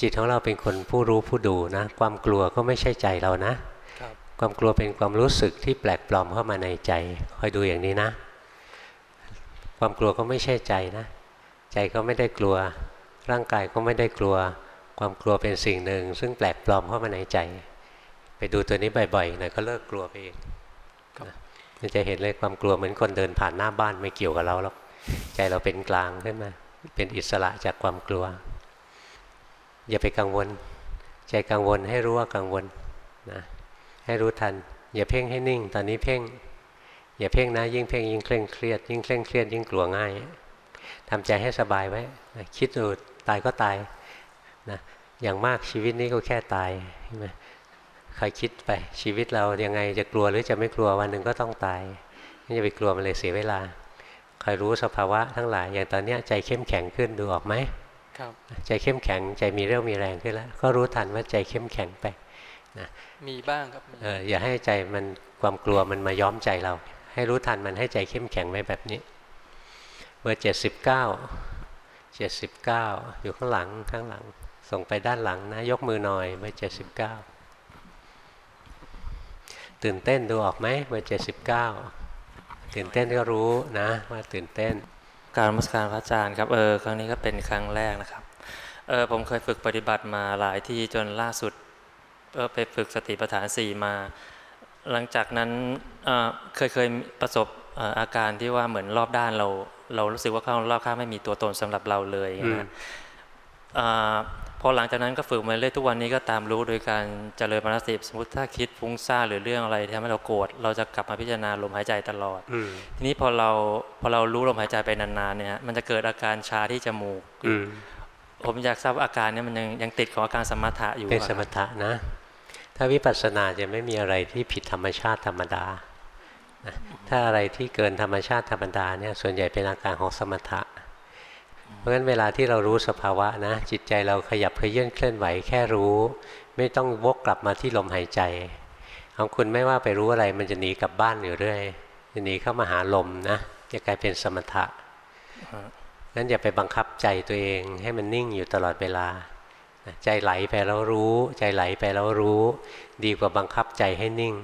จิตของเราเป็นคนผู้รู้ผู้ดูนะ ความกลัวก็ไม่ใช่ใจเรานะ ครับความกลัวเป็นความรู้สึกที่แปลกปลอมเข้ามาในใจ คอยดูอย่างนี้นะ ความกลัวก็ไม่ใช่ใจนะ ใจก็ไม่ได้กลัว ร่างกายก็ไม่ได้กลัว ความกลัวเป็นสิ่งหนึ่ง ซึ่งแปลกปลอมเข้ามาในใจ ไปดูตัวนี้บ่อยๆหน่อยก็เลิกกลัวไปเองนะมันจะเห็นเลยความกลัวเหมือนคนเดินผ่านหน้าบ้านไม่เกี่ยวกับเราหรอก ใจเราเป็นกลางขึ้นมา เป็นอิสระจากความกลัว อย่าไปกังวล ใจกังวลให้รู้ว่ากังวลนะ ให้รู้ทัน อย่าเพ่งให้นิ่ง ตอนนี้เพ่ง อย่าเพ่งนะ ยิ่งเพ่งยิ่งเคร่งเครียด ยิ่งเคร่งเครียดยิ่งกลัวง่ายทำใจให้สบายไว้นะคิดดูตายก็ตายนะอย่างมากชีวิตนี้ก็แค่ตายใช่ไหมคอยคิดไปชีวิตเรายังไงจะกลัวหรือจะไม่กลัววันหนึ่งก็ต้องตายไม่จะไปกลัวมันเลยเสียเวลาคอยรู้สภาวะทั้งหลาย อย่างตอนเนี้ยใจเข้มแข็งขึ้นดูออกไหมครับใจเข้มแข็งใจมีเรี่ยวมีแรงขึ้นแล้ว ก็รู้ทันว่าใจเข้มแข็งไปนะ มีบ้างครับมีเอออย่าให้ใจมันความกลัวมันมาย้อมใจเรา ให้รู้ทันมันให้ใจเข้มแข็งไว้แบบนี้ เบอร์เจ็ดสิบเก้าเจ็ดสิบเก้าอยู่ข้างหลังข้างหลัง ส่งไปด้านหลังนะ ยกมือหน่อยเบอร์เจ็ดสิบเก้าตื่นเต้นดูออกไหมเบอร์เจ็ดสิบเก้าตื่นเต้นก็รู้นะว่าตื่นเต้น การนมัสการพระอาจารย์ครับเออครั้งนี้ก็เป็นครั้งแรกนะครับเออผมเคยฝึกปฏิบัติมาหลายที่จนล่าสุด เออไปฝึกสติปัฏฐานสี่มา หลังจากนั้นเอ่อเคยเคยประสบเอ่ออาการที่ว่าเหมือนรอบด้านเรา เรารู้สึกว่าข้างรอบข้างไม่มีตัวตนสำหรับเราเลยอย่างเงี้ยนะเอ่อพอหลังจากนั้นก็ฝึกมาเรื่อยทุกวันนี้ก็ตามรู้โดยการเจริญมรสติสมมติถ้าคิดฟุ้งซ่านหรือเรื่องอะไรที่ทำให้เราโกรธเราจะกลับมาพิจารณาลมหายใจตลอดอืมทีนี้พอเราพอเรารู้ลมหายใจไปนานๆเนี่ยฮะมันจะเกิดอาการชาที่จมูกอืมผมอยากทราบว่าอาการเนี้มันยังยังติดของอาการสมถะอยู่เป็นอะสมถะนะ ถ้าวิปัสสนาจะไม่มีอะไรที่ผิดธรรมชาติธรรมดา ถ้าอะไรที่เกินธรรมชาติธรรมดาเนี่ยส่วนใหญ่เป็นอาการของสมถะ เพราะฉะนั้นเวลาที่เรารู้สภาวะนะจิตใจเราขยับเขยื่อนเคลื่อนไหวแค่รู้ ไม่ต้องวกกลับมาที่ลมหายใจ ของคุณไม่ว่าไปรู้อะไรมันจะหนีกลับบ้านอยู่เรื่อยจะหนีเข้ามาหาลมนะจะกลายเป็นสมถะนั้นอย่าไปบังคับใจตัวเองให้มันนิ่งอยู่ตลอดเวลา ใจไหลไปแล้วรู้ ใจไหลไปแล้วรู้ ดีกว่าบังคับใจให้นิ่ง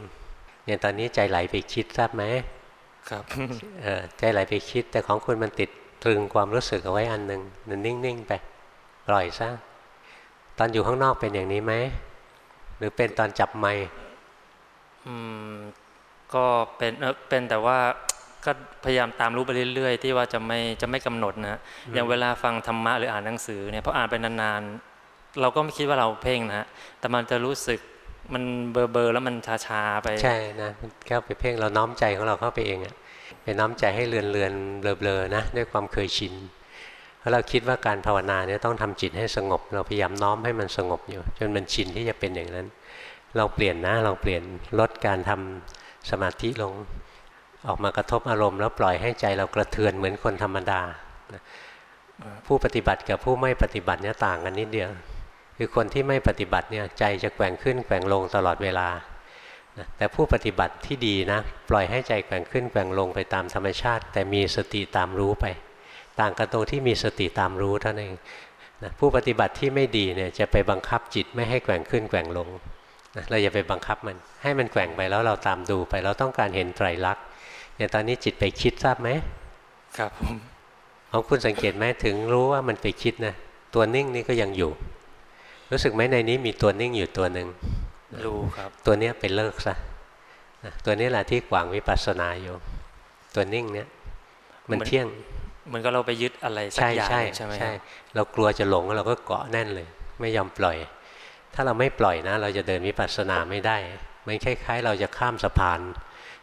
อย่างตอนนี้ใจไหลไปคิดทราบไหมครับใจไหลไปคิดแต่ของคุณมันติดตรึงความรู้สึกเอาไว้อันหนึ่งมันนิ่งๆไปปล่อยซะตอนอยู่ข้างนอกเป็นอย่างนี้ไหมหรือเป็นตอนจับไม้อืมก็เป็นเออเป็นแต่ว่าก็พยายามตามรู้ไปเรื่อยๆ ที่ว่าจะไม่จะไม่กำหนดนะอย่างเวลาฟังธรรมะหรืออ่านหนังสือเนี่ยพออ่านไปนานๆ เราก็ไม่คิดว่าเราเพ่งนะฮะแต่มันจะรู้สึกมันเบอร์เบอร์แล้วมันชาๆไป ใช่นะเข้าไปเพ่งเราน้อมใจของเราเข้าไปเองอะไปน้อมใจให้เลือนเลือนเบลอๆนะด้วยความเคยชินเพราะเราคิดว่าการภาวนาเนี่ยต้องทำจิตให้สงบ เราพยายามน้อมให้มันสงบอยู่ จนมันชินที่จะเป็นอย่างนั้น เราเปลี่ยนนะเราเปลี่ยนลดการทำสมาธิลง ออกมากระทบอารมณ์แล้วปล่อยให้ใจเรากระเทือนเหมือนคนธรรมดา ผู้ปฏิบัติกับผู้ไม่ปฏิบัติเนี่ยต่างกันนิดเดียว คือคนที่ไม่ปฏิบัติเนี่ยใจจะแกว่งขึ้นแกว่งลงตลอดเวลา แต่ผู้ปฏิบัติที่ดีนะปล่อยให้ใจแกว่งขึ้นแกว่งลงไปตามธรรมชาติ แต่มีสติตามรู้ไป ต่างกันตรงที่มีสติตามรู้เท่านั้นเองนะผู้ปฏิบัติที่ไม่ดีเนี่ยจะไปบังคับจิตไม่ให้แกว่งขึ้นแกว่งลงนะเราอย่าไปบังคับมัน ให้มันแกว่งไปแล้วเราตามดูไป เราต้องการเห็นไตรลักษณ์อย่างตอนนี้จิตไปคิดทราบไหมครับผมของคุณสังเกตไหมถึงรู้ว่ามันไปคิดนะตัวนิ่งนี่ก็ยังอยู่ รู้สึกไหมในนี้มีตัวนิ่งอยู่ตัวหนึ่งรู้ครับ ตัวนี้ไปเลิกซะตัวนี้แหละที่กวางวิปัสสนาอยู่ ตัวนิ่งเนี้ยมันเที่ยงเหมือนก็เราไปยึดอะไรสักอย่างใช่ไหมใช่เรากลัวจะหลงเราก็เกาะแน่นเลย ไม่ยอมปล่อย ถ้าเราไม่ปล่อยนะ เราจะเดินวิปัสสนาไม่ได้มันคล้ายๆ เราจะข้ามสะพาน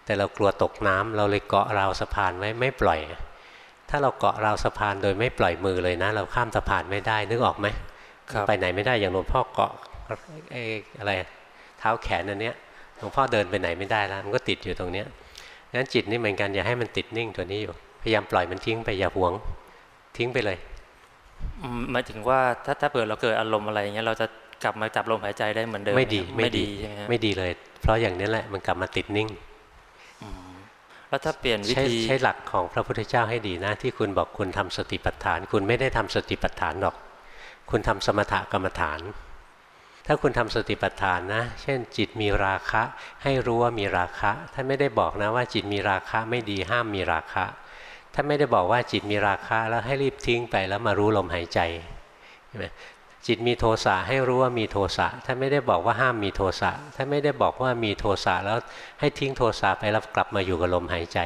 แต่เรากลัวตกน้ำเราเลยเกาะราวสะพานไว้ไม่ปล่อย ถ้าเราเกาะราวสะพานโดยไม่ปล่อยมือเลยนะ เราข้ามสะพานไม่ได้นึกออกไหม ไปไหนไม่ได้อย่างหลวงพ่อเกาะอะไรเท้าแขนอันเนี้ยหลวงพ่อเดินไปไหนไม่ได้แล้วมันก็ติดอยู่ตรงเนี้ยงั้นจิตนี่เหมือนกันอย่าให้มันติดนิ่งตัวนี้อยู่พยายามปล่อยมันทิ้งไปอย่าหวงทิ้งไปเลยหมายถึงว่าถ้าถ้าเปิดเราเกิดอารมณ์อะไรเงี้ยเราจะกลับมาจับลมหายใจได้เหมือนเดิมไม่ดีไม่ดีใช่ไหมไม่ดีเลย เพราะอย่างนี้แหละมันกลับมาติดนิ่งแล้วถ้าเปลี่ยนวิธีใช้หลักของพระพุทธเจ้าให้ดีนะ ที่คุณบอกคุณทำสติปัฏฐาน คุณไม่ได้ทำสติปัฏฐานหรอก คุณทำสมถกรรมฐาน ถ้าคุณทำสติปัฏฐานนะ เช่น จิตมีราคะ ให้รู้ว่ามีราคะท่านไม่ได้บอกนะว่าจิตมีราคะไม่ดีห้ามมีราคะท่านไม่ได้บอกว่าจิตมีราคะแล้วให้รีบทิ้งไปแล้วมารู้ลมหายใจใช่ไหมจิตมีโทสะให้รู้ว่ามีโทสะท่านไม่ได้บอกว่าห้ามมีโทสะท่านไม่ได้บอกว่ามีโทสะแล้วให้ทิ้งโทสะไปแล้วกลับมาอยู่กับลมหายใจ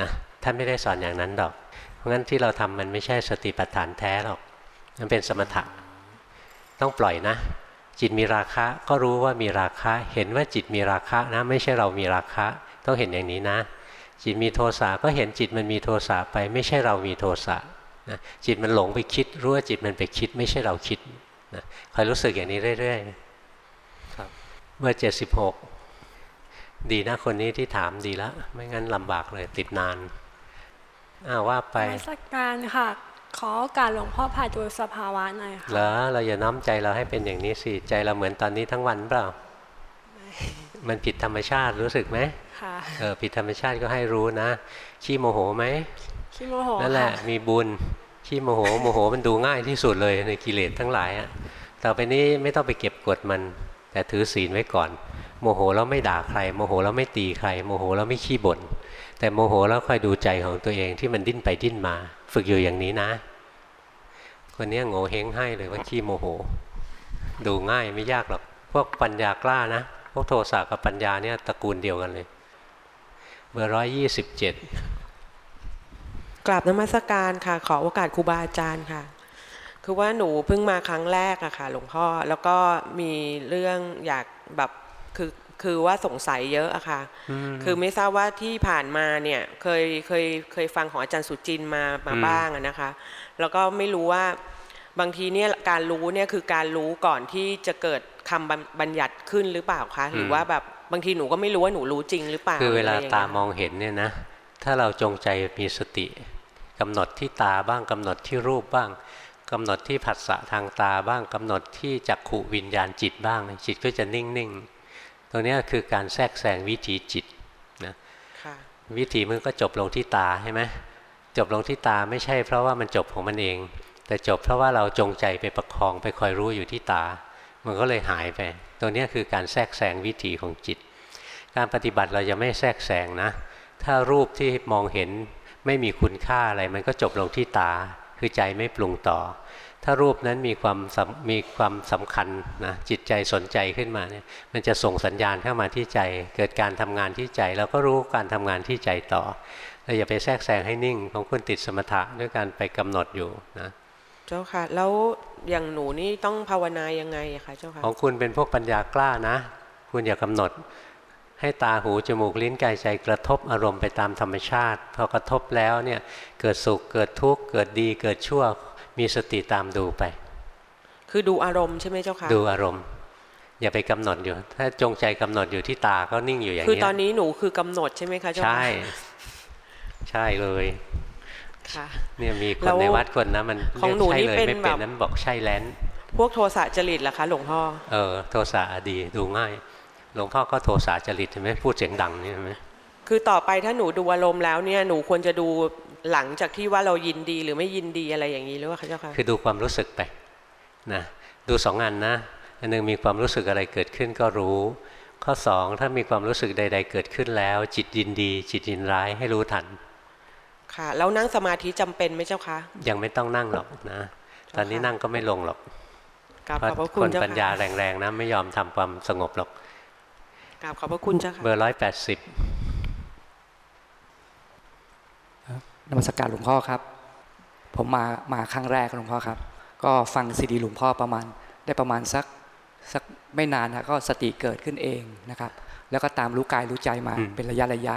นะท่านไม่ได้สอนอย่างนั้นดอก เพราะงั้นที่เราทำมันไม่ใช่สติปัฏฐานแท้หรอก มันเป็นสมถะต้องปล่อยนะ จิตมีราคะก็รู้ว่ามีราคะ เห็นว่าจิตมีราคะนะ ไม่ใช่เรามีราคะ ต้องเห็นอย่างนี้นะ จิตมีโทสะก็เห็นจิตมันมีโทสะไปไม่ใช่เรามีโทสะนะจิตมันหลงไปคิด รู้ว่าจิตมันไปคิด ไม่ใช่เราคิดนะคอยรู้สึกอย่างนี้เรื่อยๆครับเมื่อเจ็ดสิบหกดีนะคนนี้ที่ถามดีแล้วไม่งั้นลำบากเลยติดนานอ้าวว่าไปสักการค่ะ ขอโอกาสหลวงพ่อพาดูสภาวะหน่อยค่ะเหรอเราอย่าน้อมใจเราให้เป็นอย่างนี้สิใจเราเหมือนตอนนี้ทั้งวันเปล่า มันผิดธรรมชาติรู้สึกไหมค่ะเออผิดธรรมชาติก็ให้รู้นะ ขี้โมโหไหมขี้โมโหนั่นแหละมีบุญขี้โมโหโมโหมันดูง่ายที่สุดเลยในกิเลสทั้งหลายอะต่อไปนี้ไม่ต้องไปเก็บกดมัน แต่ถือศีลไว้ก่อน โมโหแล้วไม่ด่าใคร โมโหแล้วไม่ตีใคร โมโหแล้วไม่ขี้บ่นแต่โมโหแล้วคอยดูใจของตัวเองที่มันดิ้นไปดิ้นมา ฝึกอยู่อย่างนี้นะ คนนี้โหงวเฮ้งให้เลยว่าขี้โมโห ดูง่ายไม่ยากหรอก พวกปัญญากล้านะ พวกโทสะกับปัญญาเนี่ยตระกูลเดียวกันเลย เบอร์ร้อยยี่สิบเจ็ดกราบนมัสการค่ะ ขอโอกาสครูบาอาจารย์ค่ะ คือว่าหนูเพิ่งมาครั้งแรกอะค่ะ หลวงพ่อแล้วก็มีเรื่องอยากแบบคือ คือว่าสงสัยเยอะอะค่ะ คือไม่ทราบว่าที่ผ่านมาเนี่ยเคยเคยเคยฟังของอาจารย์สุจินมามาบ้างนะคะ แล้วก็ไม่รู้ว่าบางทีเนี่ยการรู้เนี่ยคือการรู้ก่อนที่จะเกิดคำบัญญัติขึ้นหรือเปล่าคะหรือว่าแบบบางทีหนูก็ไม่รู้ว่าหนูรู้จริงหรือเปล่า คือเวลาตามองเห็นเนี่ยนะ ถ้าเราจงใจมีสติกำหนดที่ตาบ้างกำหนดที่รูปบ้างกำหนดที่ผัสสะทางตาบ้างกำหนดที่จักขุวิญญาณจิตบ้างจิตก็จะนิ่งๆ ตรงนี้คือการแทรกแซงวิถีจิตนะวิถีมันก็จบลงที่ตาใช่ไหมจบลงที่ตาไม่ใช่เพราะว่ามันจบของมันเอง แต่จบเพราะว่าเราจงใจไปประคองไปคอยรู้อยู่ที่ตา มันก็เลยหายไปตรงนี้คือการแทรกแซงวิถีของจิต การปฏิบัติเราจะไม่แทรกแซงนะ ถ้ารูปที่มองเห็นไม่มีคุณค่าอะไร มันก็จบลงที่ตา คือใจไม่ปรุงต่อ ถ้ารูปนั้นมีความมีความสำคัญนะจิตใจสนใจขึ้นมาเนี่ยมันจะส่งสัญญาณเข้ามาที่ใจ เกิดการทำงานที่ใจแล้วก็รู้การทำงานที่ใจต่อเราอย่าไปแทรกแซงให้นิ่งของคุณติดสมถะด้วยการไปกำหนดอยู่นะเจ้าค่ะ แล้วอย่างหนูนี่ต้องภาวนายังไงคะเจ้าค่ะของคุณเป็นพวกปัญญากล้านะ คุณอย่ากำหนด ให้ตาหูจมูกลิ้นกายใจกระทบอารมณ์ไปตามธรรมชาติ พอกระทบแล้วเนี่ยเกิดสุขเกิดทุกข์เกิดดีเกิดชั่ว มีสติตามดูไป คือดูอารมณ์ใช่ไหมเจ้าค่ะดูอารมณ์ อย่าไปกำหนดอยู่ ถ้าจงใจกำหนดอยู่ที่ตาก็นิ่งอยู่อย่างนี้คือตอนนี้หนูคือกำหนดใช่ไหมคะเจ้าค่ะใช่ ใช่เลยค่ะเนี่ยมีคนในวัดคนนะมันของหนูนี่เป็นแบบนั้นบอกใช่แลนพวกโทสะจริตล่ะคะหลวงพ่อเออโทสะดีดูง่าย หลวงพ่อก็โทสะจริตใช่ไหมพูดเสียงดังนี่ใช่ไหม คือต่อไปถ้าหนูดูอารมณ์แล้วเนี่ยหนูควรจะดูหลังจากที่ว่าเรายินดีหรือไม่ยินดีอะไรอย่างนี้หรือว่าคะเจ้าค่ะคือดูความรู้สึกไปนะดูสองอันนะอันหนึ่งมีความรู้สึกอะไรเกิดขึ้นก็รู้ ข้อสองถ้ามีความรู้สึกใด ๆ เกิดขึ้นแล้ว จิตยินดี จิตยินร้ายให้รู้ทัน ค่ะแล้วนั่งสมาธิจำเป็นไหมเจ้าคะยังไม่ต้องนั่งหรอกนะ ตอนนี้นั่งก็ไม่ลงหรอกเพราะคนปัญญาแรงๆนะไม่ยอมทำความสงบหรอกกราบขอบพระคุณเจ้าค่ะเบอร์ร้อยแปดสิบ นมัสการหลวงพ่อครับ ผมมามาครั้งแรกหลวงพ่อครับ ก็ฟังซีดีหลวงพ่อประมาณได้ประมาณสักสักไม่นานนะก็สติเกิดขึ้นเองนะครับ แล้วก็ตามรู้กายรู้ใจมาเป็นระยะระยะ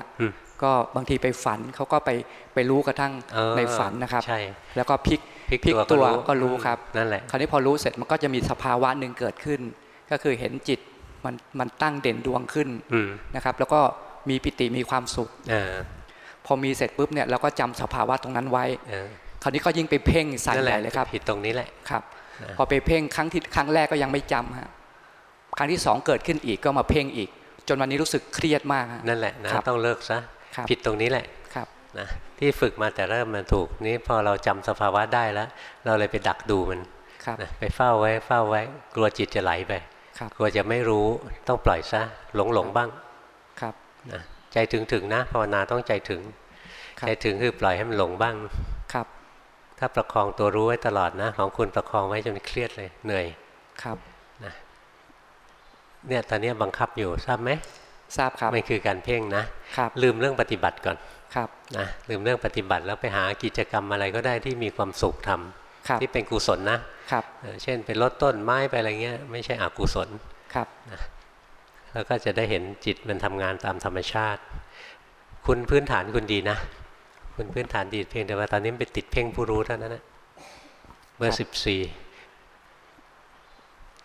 ก็บางทีไปฝันเขาก็ไปไปรู้กระทั่งในฝันนะครับ แล้วก็พลิกพลิกตัวก็รู้ครับนั่นแหละคราวนี้พอรู้เสร็จมันก็จะมีสภาวะหนึ่งเกิดขึ้น ก็คือเห็นจิตมันมันตั้งเด่นดวงขึ้นนะครับ แล้วก็มีปิติมีความสุข พอมีเสร็จปุ๊บเนี่ยเราก็จำสภาวะตรงนั้นไว้คราวนี้ก็ยิ่งไปเพ่งใส่ใหญ่เลยครับผิดตรงนี้แหละครับ พอไปเพ่งครั้งที่ครั้งแรกก็ยังไม่จำฮะครั้งที่สองเกิดขึ้นอีกก็มาเพ่งอีก จนวันนี้รู้สึกเครียดมากนั่นแหละนะต้องเลิกซะผิดตรงนี้แหละครับนะที่ฝึกมาแต่เริ่มมันถูกนี้พอเราจำสภาวะได้แล้ว เราเลยไปดักดูมันนะไปเฝ้าไว้เฝ้าไว้ กลัวจิตจะไหลไปกลัวจะไม่รู้ต้องปล่อยซะหลงหลงบ้างครับนะ ใจถึงถึงนะภาวนาต้องใจถึง ใจถึงคือปล่อยให้มันหลงบ้างครับ ถ้าประคองตัวรู้ไว้ตลอดนะ ของคุณประคองไว้จนเครียดเลยเหนื่อยครับนะเนี่ยตอนนี้บังคับอยู่ทราบไหมทราบครับมันคือการเพ่งนะลืมเรื่องปฏิบัติก่อนครับนะลืมเรื่องปฏิบัติแล้วไปหากิจกรรมอะไรก็ได้ที่มีความสุขทำที่เป็นกุศลนะครับเช่นไปลดต้นไม้ไปอะไรเงี้ยไม่ใช่อกุศลครับนะ แล้วก็จะได้เห็นจิตมันทำงานตามธรรมชาติ คุณพื้นฐานคุณดีนะ คุณพื้นฐานดีเพียงแต่ว่าตอนนี้ไปติดเพ่งผู้รู้เท่านั้นนะเบอร์สิบสี่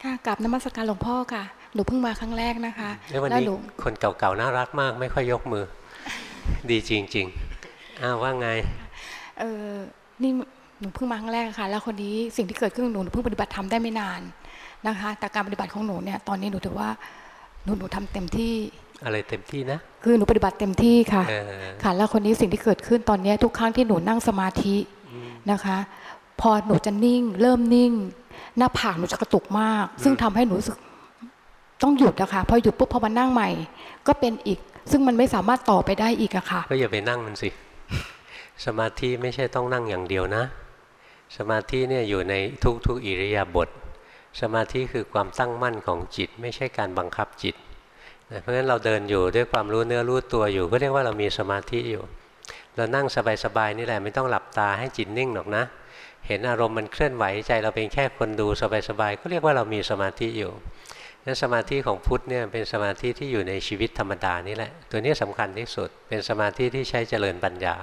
ค่ะกลับนมัสการหลวงพ่อค่ะหนูเพิ่งมาครั้งแรกนะคะแล้วหนูคนเก่าๆน่ารักมาก ไม่ค่อยยกมือ ดีจริง ๆอ้าวว่าไงเออนี่หนูเพิ่งมาครั้งแรกค่ะ แล้วคนนี้สิ่งที่เกิดขึ้นหนูหนูเพิ่งปฏิบัติทำได้ไม่นานนะคะ แต่การปฏิบัติของหนูเนี่ยตอนนี้หนูถือว่า หนูหนูทำเต็มที่ อะไรเต็มที่นะ คือหนูปฏิบัติเต็มที่ค่ะ ค่ะ แล้วคนนี้สิ่งที่เกิดขึ้นตอนนี้ทุกครั้งที่หนูนั่งสมาธินะคะ พอหนูจะนิ่ง เริ่มนิ่ง หน้าผากหนูจะกระตุกมาก ซึ่งทำให้หนูรู้สึกต้องหยุดนะคะพอหยุดปุ๊บพอมานั่งใหม่ ก็เป็นอีก ซึ่งมันไม่สามารถต่อไปได้อีกอะค่ะ ก็อย่าไปนั่งมันสิ สมาธิไม่ใช่ต้องนั่งอย่างเดียวนะ สมาธิเนี่ยอยู่ในทุกๆอิริยาบถ สมาธิคือความตั้งมั่นของจิต ไม่ใช่การบังคับจิตเพราะฉะนั้นเราเดินอยู่ด้วยความรู้เนื้อรู้ตัวอยู่ ก็เรียกว่าเรามีสมาธิอยู่ เรานั่งสบายๆนี่แหละไม่ต้องหลับตาให้จิตนิ่งหรอกนะ เห็นอารมณ์มันเคลื่อนไหวใจเราเป็นแค่คนดูสบายๆก็เรียกว่าเรามีสมาธิอยู่นั้นสมาธิของพุทธเนี่ยเป็นสมาธิที่อยู่ในชีวิตธรรมดานี่แหละ ตัวนี้สำคัญที่สุด เป็นสมาธิที่ใช้เจริญปัญญา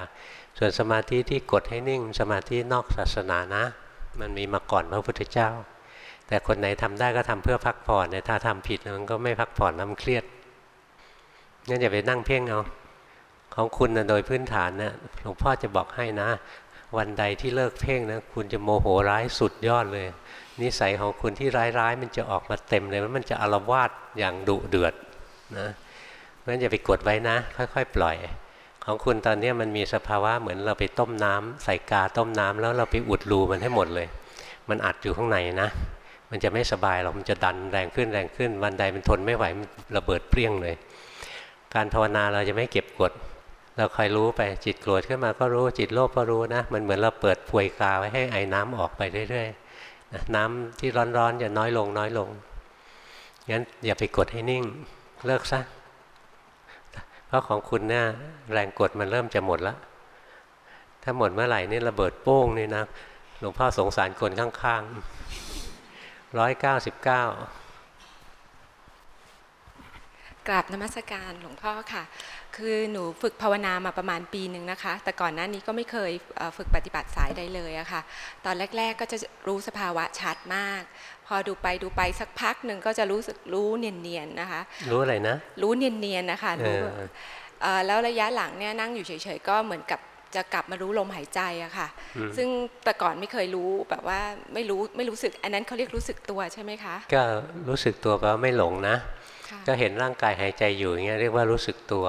ส่วนสมาธิที่กดให้นิ่ง สมาธินอกศาสนานะ มันมีมาก่อนพระพุทธเจ้า แต่คนไหนทำได้ก็ทำเพื่อพักผ่อนเนี่ยถ้าทำผิดมันก็ไม่พักผ่อนแล้วมันเครียดงั้นอย่าไปนั่งเพ่งเอาของคุณนะโดยพื้นฐานนะ่ะหลวงพ่อจะบอกให้นะ วันใดที่เลิกเพ่งนะคุณจะโมโหร้ายสุดยอดเลย นิสัยของคุณที่ร้ายๆ มันจะออกมาเต็มเลยมันจะอารวาสอย่างดุเดือดนะเพราะฉะนั้นอย่าไปกดไว้นะ ค่อย ๆ ปล่อย ของคุณตอนนี้มันมีสภาวะเหมือนเราไปต้มน้ำใส่กาต้มน้ำแล้วเราไปอุดรูมันให้หมดเลย มันอัดอยู่ข้างในนะ มันจะไม่สบายหรอกมันจะดันแรงขึ้นแรงขึ้น วันใดมันทนไม่ไหวมันระเบิดเปรี้ยงเลย การภาวนาเราจะไม่เก็บกด เราคอยรู้ไปจิตโกรธขึ้นมาก็รู้จิตโลภก็รู้นะ มันเหมือนเราเปิดพวยกาไว้ให้ไอ้น้ำออกไปเรื่อยๆน้ำที่ร้อนๆจะน้อยลงน้อยลงงั้นอย่าไปกดให้นิ่งเลิกซะเพราะของคุณเนี่ยแรงกดมันเริ่มจะหมดแล้วถ้าหมดเมื่อไหร่นี่ระเบิดโป้งนี่นะหลวงพ่อสงสารคนข้างๆ ร้อยเก้าสิบเก้ากราบนมัสการหลวงพ่อค่ะ คือหนูฝึกภาวนามาประมาณปีหนึ่งนะคะ แต่ก่อนหน้านี้ก็ไม่เคยฝึกปฏิบัติสายใดเลยอะค่ะ ตอนแรก ๆ ก็จะรู้สภาวะชัดมาก พอดูไปดูไปสักพักหนึ่งก็จะรู้สึกรู้เนียนๆนะคะ รู้อะไรนะ รู้เนียนๆนะคะรู้แล้วระยะหลังเนี่ยนั่งอยู่เฉยๆก็เหมือนกับ จะกลับมารู้ลมหายใจอะค่ะ ซึ่งแต่ก่อนไม่เคยรู้แบบว่าไม่รู้ไม่รู้สึก อันนั้นเขาเรียกรู้สึกตัวใช่ไหมคะ ก็รู้สึกตัวแปลว่าไม่หลงนะ ก็เห็นร่างกายหายใจอยู่อย่างเงี้ยเรียกว่ารู้สึกตัว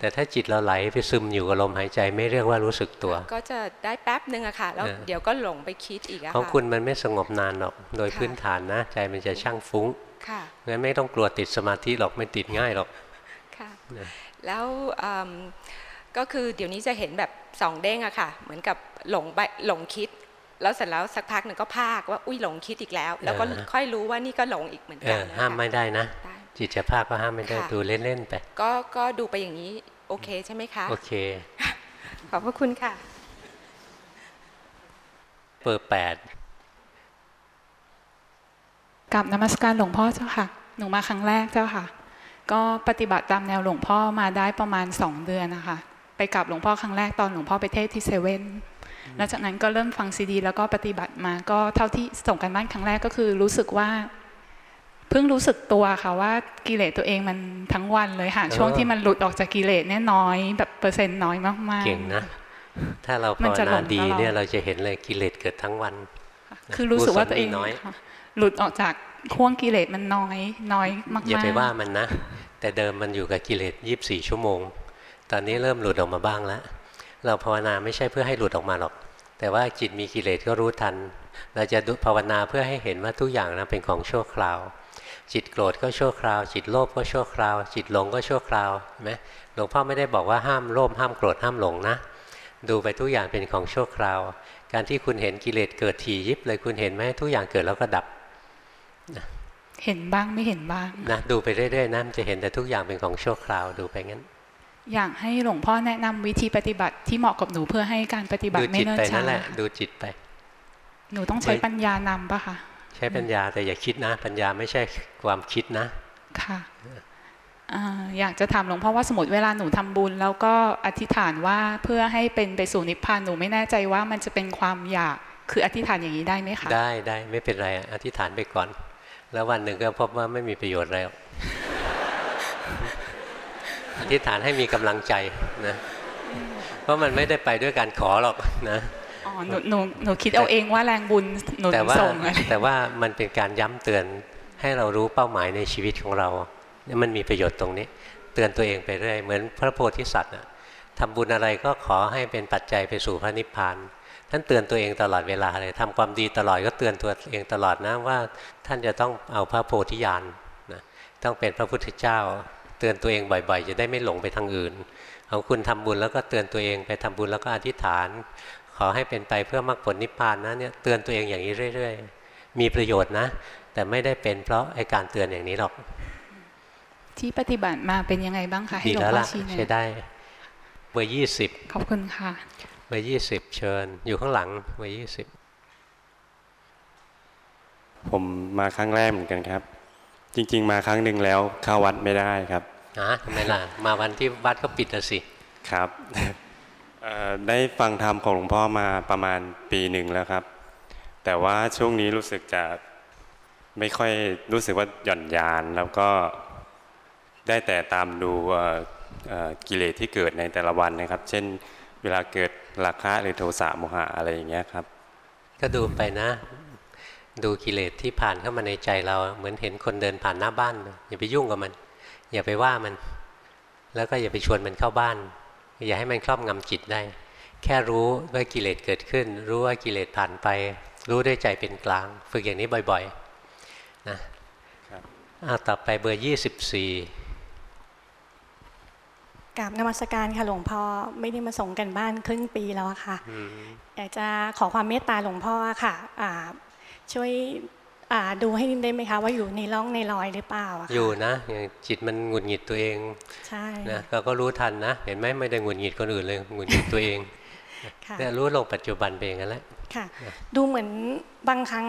แต่ถ้าจิตเราไหลไปซึมอยู่กับลมหายใจไม่เรียกว่ารู้สึกตัว ก็จะได้แป๊บนึงอะค่ะแล้วเดี๋ยวก็หลงไปคิดอีกอะค่ะของคุณมันไม่สงบนานหรอกโดยพื้นฐานนะ ใจมันจะช่างฟุ้งงั้นไม่ต้องกลัวติดสมาธิหรอกไม่ติดง่ายหรอกค่ะแล้ว ก็คือเดี๋ยวนี้จะเห็นแบบสองเด้งอะค่ะ เหมือนกับหลงไปหลงคิด แล้วเสร็จแล้วสักพักหนึ่งก็พากว่าอุ้ยหลงคิดอีกแล้ว แล้วก็ค่อยรู้ว่านี่ก็หลงอีกเหมือนกันห้ามไม่ได้นะ จิตจะพากก็ห้ามไม่ได้ดูเล่นๆไปก็ก็ดูไปอย่างนี้โอเคใช่ไหมคะ โอเค ขอบพระคุณค่ะเปิดแปดกับนมัสการหลวงพ่อเจ้าค่ะ หนูมาครั้งแรกเจ้าค่ะ ก็ปฏิบัติตามแนวหลวงพ่อมาได้ประมาณสองเดือนนะคะ ไปกับหลวงพ่อครั้งแรกตอนหลวงพ่อไปเทศที่เซเว่นหลังจากนั้นก็เริ่มฟังซีดี แล้วก็ปฏิบัติมาก็เท่าที่ส่งกันบ้านครั้งแรกก็คือรู้สึกว่า เพิ่งรู้สึกตัวค่ะว่ากิเลสตัวเองมันทั้งวันเลยค่ะช่วงที่มันหลุดออกจากกิเลสเนี่ยน้อยแบบเปอร์เซ็นต์น้อยมากๆเก่งนะถ้าเราภาวนาดีเนี่ยเราจะเห็นเลยกิเลสเกิดทั้งวัน คือรู้สึกว่าตัวเองน้อยหลุดออกจากข่วงกิเลสมันน้อย น้อยมากๆอย่าไปว่ามันนะ แต่เดิมมันอยู่กับกิเลสยีิบสี่ชั่วโมง ตอนนี้เริ่มหลุดออกมาบ้างแล้ว เราภาวนาไม่ใช่เพื่อให้หลุดออกมาหรอก แต่ว่าจิตมีกิเลสก็รู้ทัน เราจะภาวนาเพื่อให้เห็นว่าทุกอย่างนะเป็นของชั่วคราว จิตโกรธก็ชั่วคราว จิตโลภก็ชั่วคราว จิตหลงก็ชั่วคราวเห็นไหมหลวงพ่อไม่ได้บอกว่าห้ามโลภห้ามโกรธห้ามหลงนะ ดูไปทุกอย่างเป็นของชั่วคราว การที่คุณเห็นกิเลสเกิดถี่ยิบเลยคุณเห็นไหมทุกอย่างเกิดแล้วก็ดับเห็นบ้างไม่เห็นบ้างนะดูไปเรื่อยๆนะจะเห็นแต่ทุกอย่างเป็นของชั่วคราวดูไปงั้น อยากให้หลวงพ่อแนะนำวิธีปฏิบัติที่เหมาะกับหนูเพื่อให้การปฏิบัติไม่เนิ่นช้าดูจิตไป หนูต้องใช้ปัญญานำปะคะใช้ปัญญาแต่อย่าคิดนะ ปัญญาไม่ใช่ความคิดนะ ค่ะอยากจะถามหลวงพ่อว่าสมมติเวลาหนูทำบุญ แล้วก็อธิษฐานว่าเพื่อให้เป็นไปสู่นิพพานหนูไม่แน่ใจว่ามันจะเป็นความอยากคืออธิษฐานอย่างนี้ได้ไหมคะได้ได้ไม่เป็นไรอธิษฐานไปก่อน แล้ววันหนึ่งก็พบว่าไม่มีประโยชน์อะไร อธิษฐานให้มีกำลังใจนะเพราะมันไม่ได้ไปด้วยการขอหรอกนะอ๋อหนูหนูหนูคิดเอาเองว่าแรงบุญหนูส่งแต่ว่ามันเป็นการย้ำเตือนให้เรารู้เป้าหมายในชีวิตของเราเนี่ยมันมีประโยชน์ตรงนี้ เตือนตัวเองไปเรื่อยเหมือนพระโพธิสัตว์ทำบุญอะไรก็ขอให้เป็นปัจจัยไปสู่พระนิพพานท่านเตือนตัวเองตลอดเวลาเลยทำความดีตลอดก็เตือนตัวเองตลอดนะว่าท่านจะต้องเอาพระโพธิญาณนะต้องเป็นพระพุทธเจ้าเตือนตัวเองบ่อยๆ จะได้ไม่หลงไปทางอื่น ของคุณทำบุญแล้วก็เตือนตัวเองไปทำบุญแล้วก็อธิษฐาน ขอให้เป็นไปเพื่อมรรคผลนิพพานนะเนี่ยเตือนตัวเองอย่างนี้เรื่อย ๆ มีประโยชน์นะ แต่ไม่ได้เป็นเพราะไอ้การเตือนอย่างนี้หรอก ที่ปฏิบัติมาเป็นยังไงบ้างคะให้หลวงพ่อชี้แนะใช่ได้เบอร์ยี่สิบขอบคุณค่ะเบอร์ยี่สิบเชิญ อยู่ข้างหลังเบอร์ยี่สิบผมมาครั้งแรกเหมือนกันครับ จริง ๆ มาครั้งหนึ่งแล้วเข้าวัดไม่ได้ครับ ฮะทำไมล่ะมาวันที่วัดก็ปิดละสิครับได้ฟังธรรมของหลวงพ่อมาประมาณปีหนึ่งแล้วครับ แต่ว่าช่วงนี้รู้สึกจะไม่ค่อยรู้สึกว่าหย่อนยานแล้วก็ได้แต่ตามดูกิเลสที่เกิดในแต่ละวันนะครับ เช่นเวลาเกิดราคะหรือโทสะโมหะอะไรอย่างเงี้ยครับ ก็ดูไปนะ ดูกิเลสที่ผ่านเข้ามาในใจเราเหมือนเห็นคนเดินผ่านหน้าบ้านอย่าไปยุ่งกับมัน อย่าไปว่ามัน แล้วก็อย่าไปชวนมันเข้าบ้าน อย่าให้มันครอบงำจิตได้ แค่รู้ว่ากิเลสเกิดขึ้น รู้ว่ากิเลสผ่านไป รู้ด้วยใจเป็นกลาง ฝึกอย่างนี้บ่อยๆนะอ้าวต่อไปเบอร์ยี่สิบสี่กราบนมัสการค่ะหลวงพ่อไม่ได้มาส่งกันบ้านครึ่งปีแล้วอะค่ะอยากจะขอความเมตตาหลวงพ่อค่ะช่วย ดูให้ได้ไหมคะว่าอยู่ในร่องในรอยหรือเปล่าอยู่นะจิตมันหงุดหงิดตัวเองใช่นะเราก็รู้ทันนะ เห็นไหมไม่ได้หงุดหงิดคนอื่นเลยหงุดหงิดตัวเองเนี่ยรู้ลงปัจจุบันเป็นอย่างนั้นแหละค่ะ ดูเหมือนบางครั้ง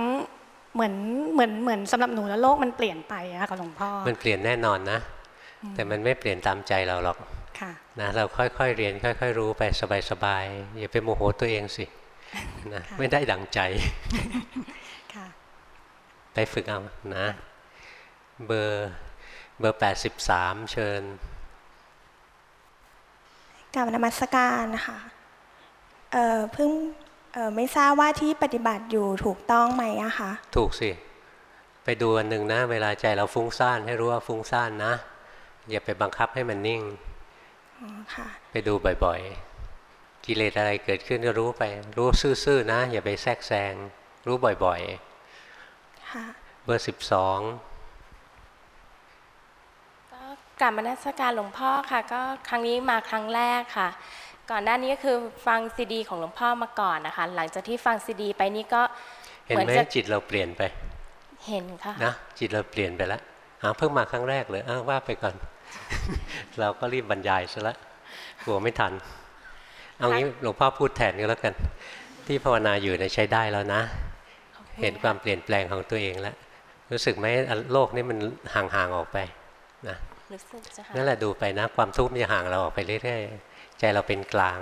เหมือนเหมือนเหมือนสำหรับหนูแล้วโลกมันเปลี่ยนไปอะค่ะหลวงพ่อมันเปลี่ยนแน่นอนนะ แต่มันไม่เปลี่ยนตามใจเราหรอกนะเราค่อยๆเรียนค่อย ๆ รู้ไปสบายๆอย่าไปโมโหตัวเองสินะไม่ได้ดังใจ ไปฝึกเอานะ เบอร์เบอร์แปดสิบสามเชิญกลับนมัสการนะคะเอ่อเพิ่งเอ่อไม่ทราบว่าที่ปฏิบัติอยู่ถูกต้องไหมอะคะถูกสิ ไปดูอันหนึ่งนะ เวลาใจเราฟุ้งซ่านให้รู้ว่าฟุ้งซ่านนะ อย่าไปบังคับให้มันนิ่งไปดูบ่อยๆ กิเลสอะไรเกิดขึ้นก็รู้ไป รู้ซื่อๆนะ อย่าไปแทรกแซง รู้บ่อยๆ เบอร์สิบสองก็กลับมานัสการหลวงพ่อค่ะ ก็ครั้งนี้มาครั้งแรกค่ะ ก่อนหน้านี้ก็คือฟังซีดี ของหลวงพ่อมาก่อนนะคะ หลังจากที่ฟังซีดี ไปนี่ก็เห็นไหมจิตเราเปลี่ยนไป เห็นค่ะนะจิตเราเปลี่ยนไปแล้วเพิ่งมาครั้งแรกเลยอ้าวว่าไปก่อน เราก็รีบบรรยายซะละกลัวไม่ทัน เอางี้หลวงพ่อพูดแทนก็แล้วกัน ที่ภาวนาอยู่ในใช้ได้แล้วนะ เห็นความเปลี่ยนแปลงของตัวเองแล้วรู้สึกไหมโลกนี้มันห่างๆออกไปนะนั่นแหละดูไปนะความทุกข์มันจะห่างเราออกไปเรื่อยๆใจเราเป็นกลาง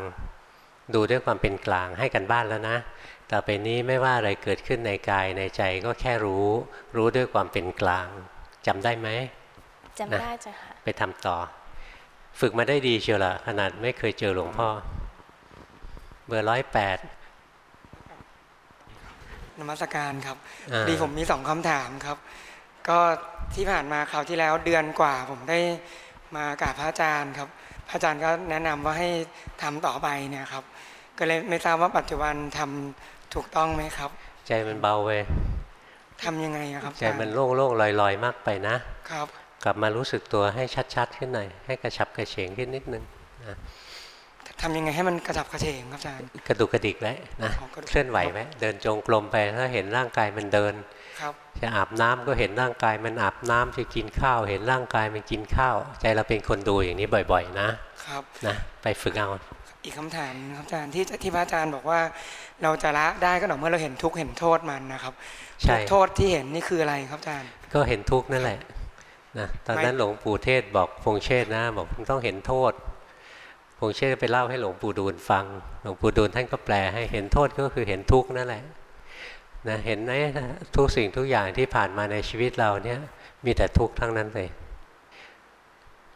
ดูด้วยความเป็นกลางให้กันบ้านแล้วนะต่อไปนี้ไม่ว่าอะไรเกิดขึ้นในกายในใจก็แค่รู้ รู้ด้วยความเป็นกลางจำได้ไหมจำได้จ้ะค่ะไปทำต่อ ฝึกมาได้ดีเชียวละขนาดไม่เคยเจอหลวงพ่อ เบอร์ร้อยแปด นมัสการครับดีผมมีสองคำถามครับ ก็ที่ผ่านมาคราวที่แล้วเดือนกว่าผมได้มากราบพระอาจารย์ครับ พระอาจารย์ก็แนะนำว่าให้ทำต่อไปเนี่ยครับ ก็เลยไม่ทราบว่าปัจจุบันทำถูกต้องไหมครับ ใจมันเบาเว้ยทำยังไงครับใจมันโล่งโล่งลอยลอยมากไปนะครับ กลับมารู้สึกตัวให้ชัดๆขึ้นหน่อยให้กระชับกระเฉงขึ้นนิดนึงนะ ทำยังไงให้มันกระชับกระเฉงครับอาจารย์กระดุกกระดิกแล้วนะเคลื่อนไหวไหมเดินจงกรมไปถ้าเห็นร่างกายมันเดินจะอาบน้ำก็เห็นร่างกายมันอาบน้ำจะกินข้าว เห็นร่างกายมันกินข้าว ใจเราเป็นคนดูอย่างนี้บ่อยๆ นะครับนะไปฝึกเอาอีกคำถามครับอาจารย์ที่ที่พระอาจารย์บอกว่า เราจะละได้ก็ต่อเมื่อเราเห็นทุกข์เห็นโทษมันนะครับโทษที่เห็นนี่คืออะไรครับอาจารย์ก็เห็นทุกข์นั่นแหละนะตอนนั้นหลวงปู่เทศบอกพงเชษนะบอกต้องเห็นโทษพ งเชษไปเล่าให้หลวงปู่ดูลฟัง หลวงปู่ดูลท่านก็แปลให้เห็นโทษก็คือเห็นทุกข์นั่นแหละนะเห็นไหมทุกสิ่งทุกอย่างที่ผ่านมาในชีวิตเราเนี่ยมีแต่ทุกข์ทั้งนั้นเลย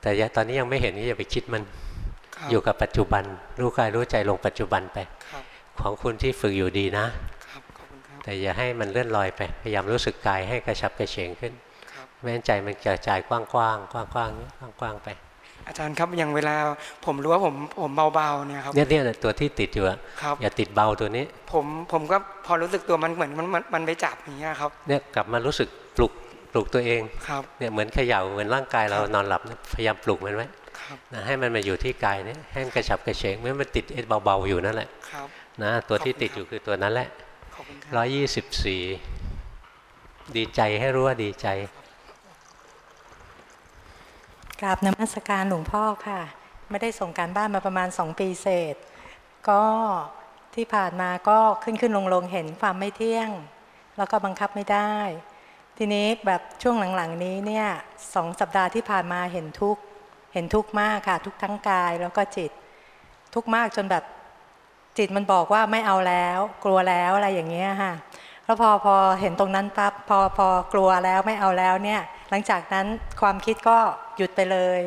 แต่ตอนนี้ยังไม่เห็นนี่อย่าไปคิดมัน อยู่กับปัจจุบัน รู้กายรู้ใจลงปัจจุบันไปของคุณที่ฝึกอยู่ดีนะ แต่อย่าให้มันเลื่อนลอยไป พยายามรู้สึกกายให้กระชับกระเฉงขึ้นไม่งั้นใจมันกระจายกว้างๆกว้างๆกว้างๆไป อาจารย์ครับอย่างเวลาผมรู้ว่าผมผมเบาๆเนี่ยครับเนี่ยเนี่ยตัวที่ติดอยู่อะอย่าติดเบาตัวนี้ ผมผมก็พอรู้สึกตัวมันเหมือนมันมันมันไปจับอย่างเงี้ยครับเนี่ยกลับมารู้สึกปลุกปลุกตัวเองครับเนี่ยเหมือนเขย่าเหมือนร่างกายเรานอนหลับพยายามปลุกมันไว้นะให้มันมาอยู่ที่กายเนี่ยให้มันกระฉับกระเฉงไม่มันติดเอ็ดเบาๆอยู่นั่นแหละนะตัวที่ติดอยู่คือตัวนั้นแหละร้อยยี่สิบสี่ดีใจให้รู้ว่าดีใจ กราบนมัสการหลวงพ่อค่ะ ไม่ได้ส่งการบ้านมาประมาณสองปีเศษ ก็ที่ผ่านมาก็ขึ้นขึ้นลงลงเห็นความไม่เที่ยง แล้วก็บังคับไม่ได้ ทีนี้แบบช่วงหลังๆนี้เนี่ยสองสัปดาห์ที่ผ่านมาเห็นทุกเห็นทุกมากค่ะ ทุกทั้งกายแล้วก็จิต ทุกมากจนแบบจิตมันบอกว่าไม่เอาแล้ว กลัวแล้วอะไรอย่างเงี้ยค่ะแล้วพอพอเห็นตรงนั้นปั๊บพอพอกลัวแล้วไม่เอาแล้วเนี่ยหลังจากนั้นความคิดก็ หยุดไปเลย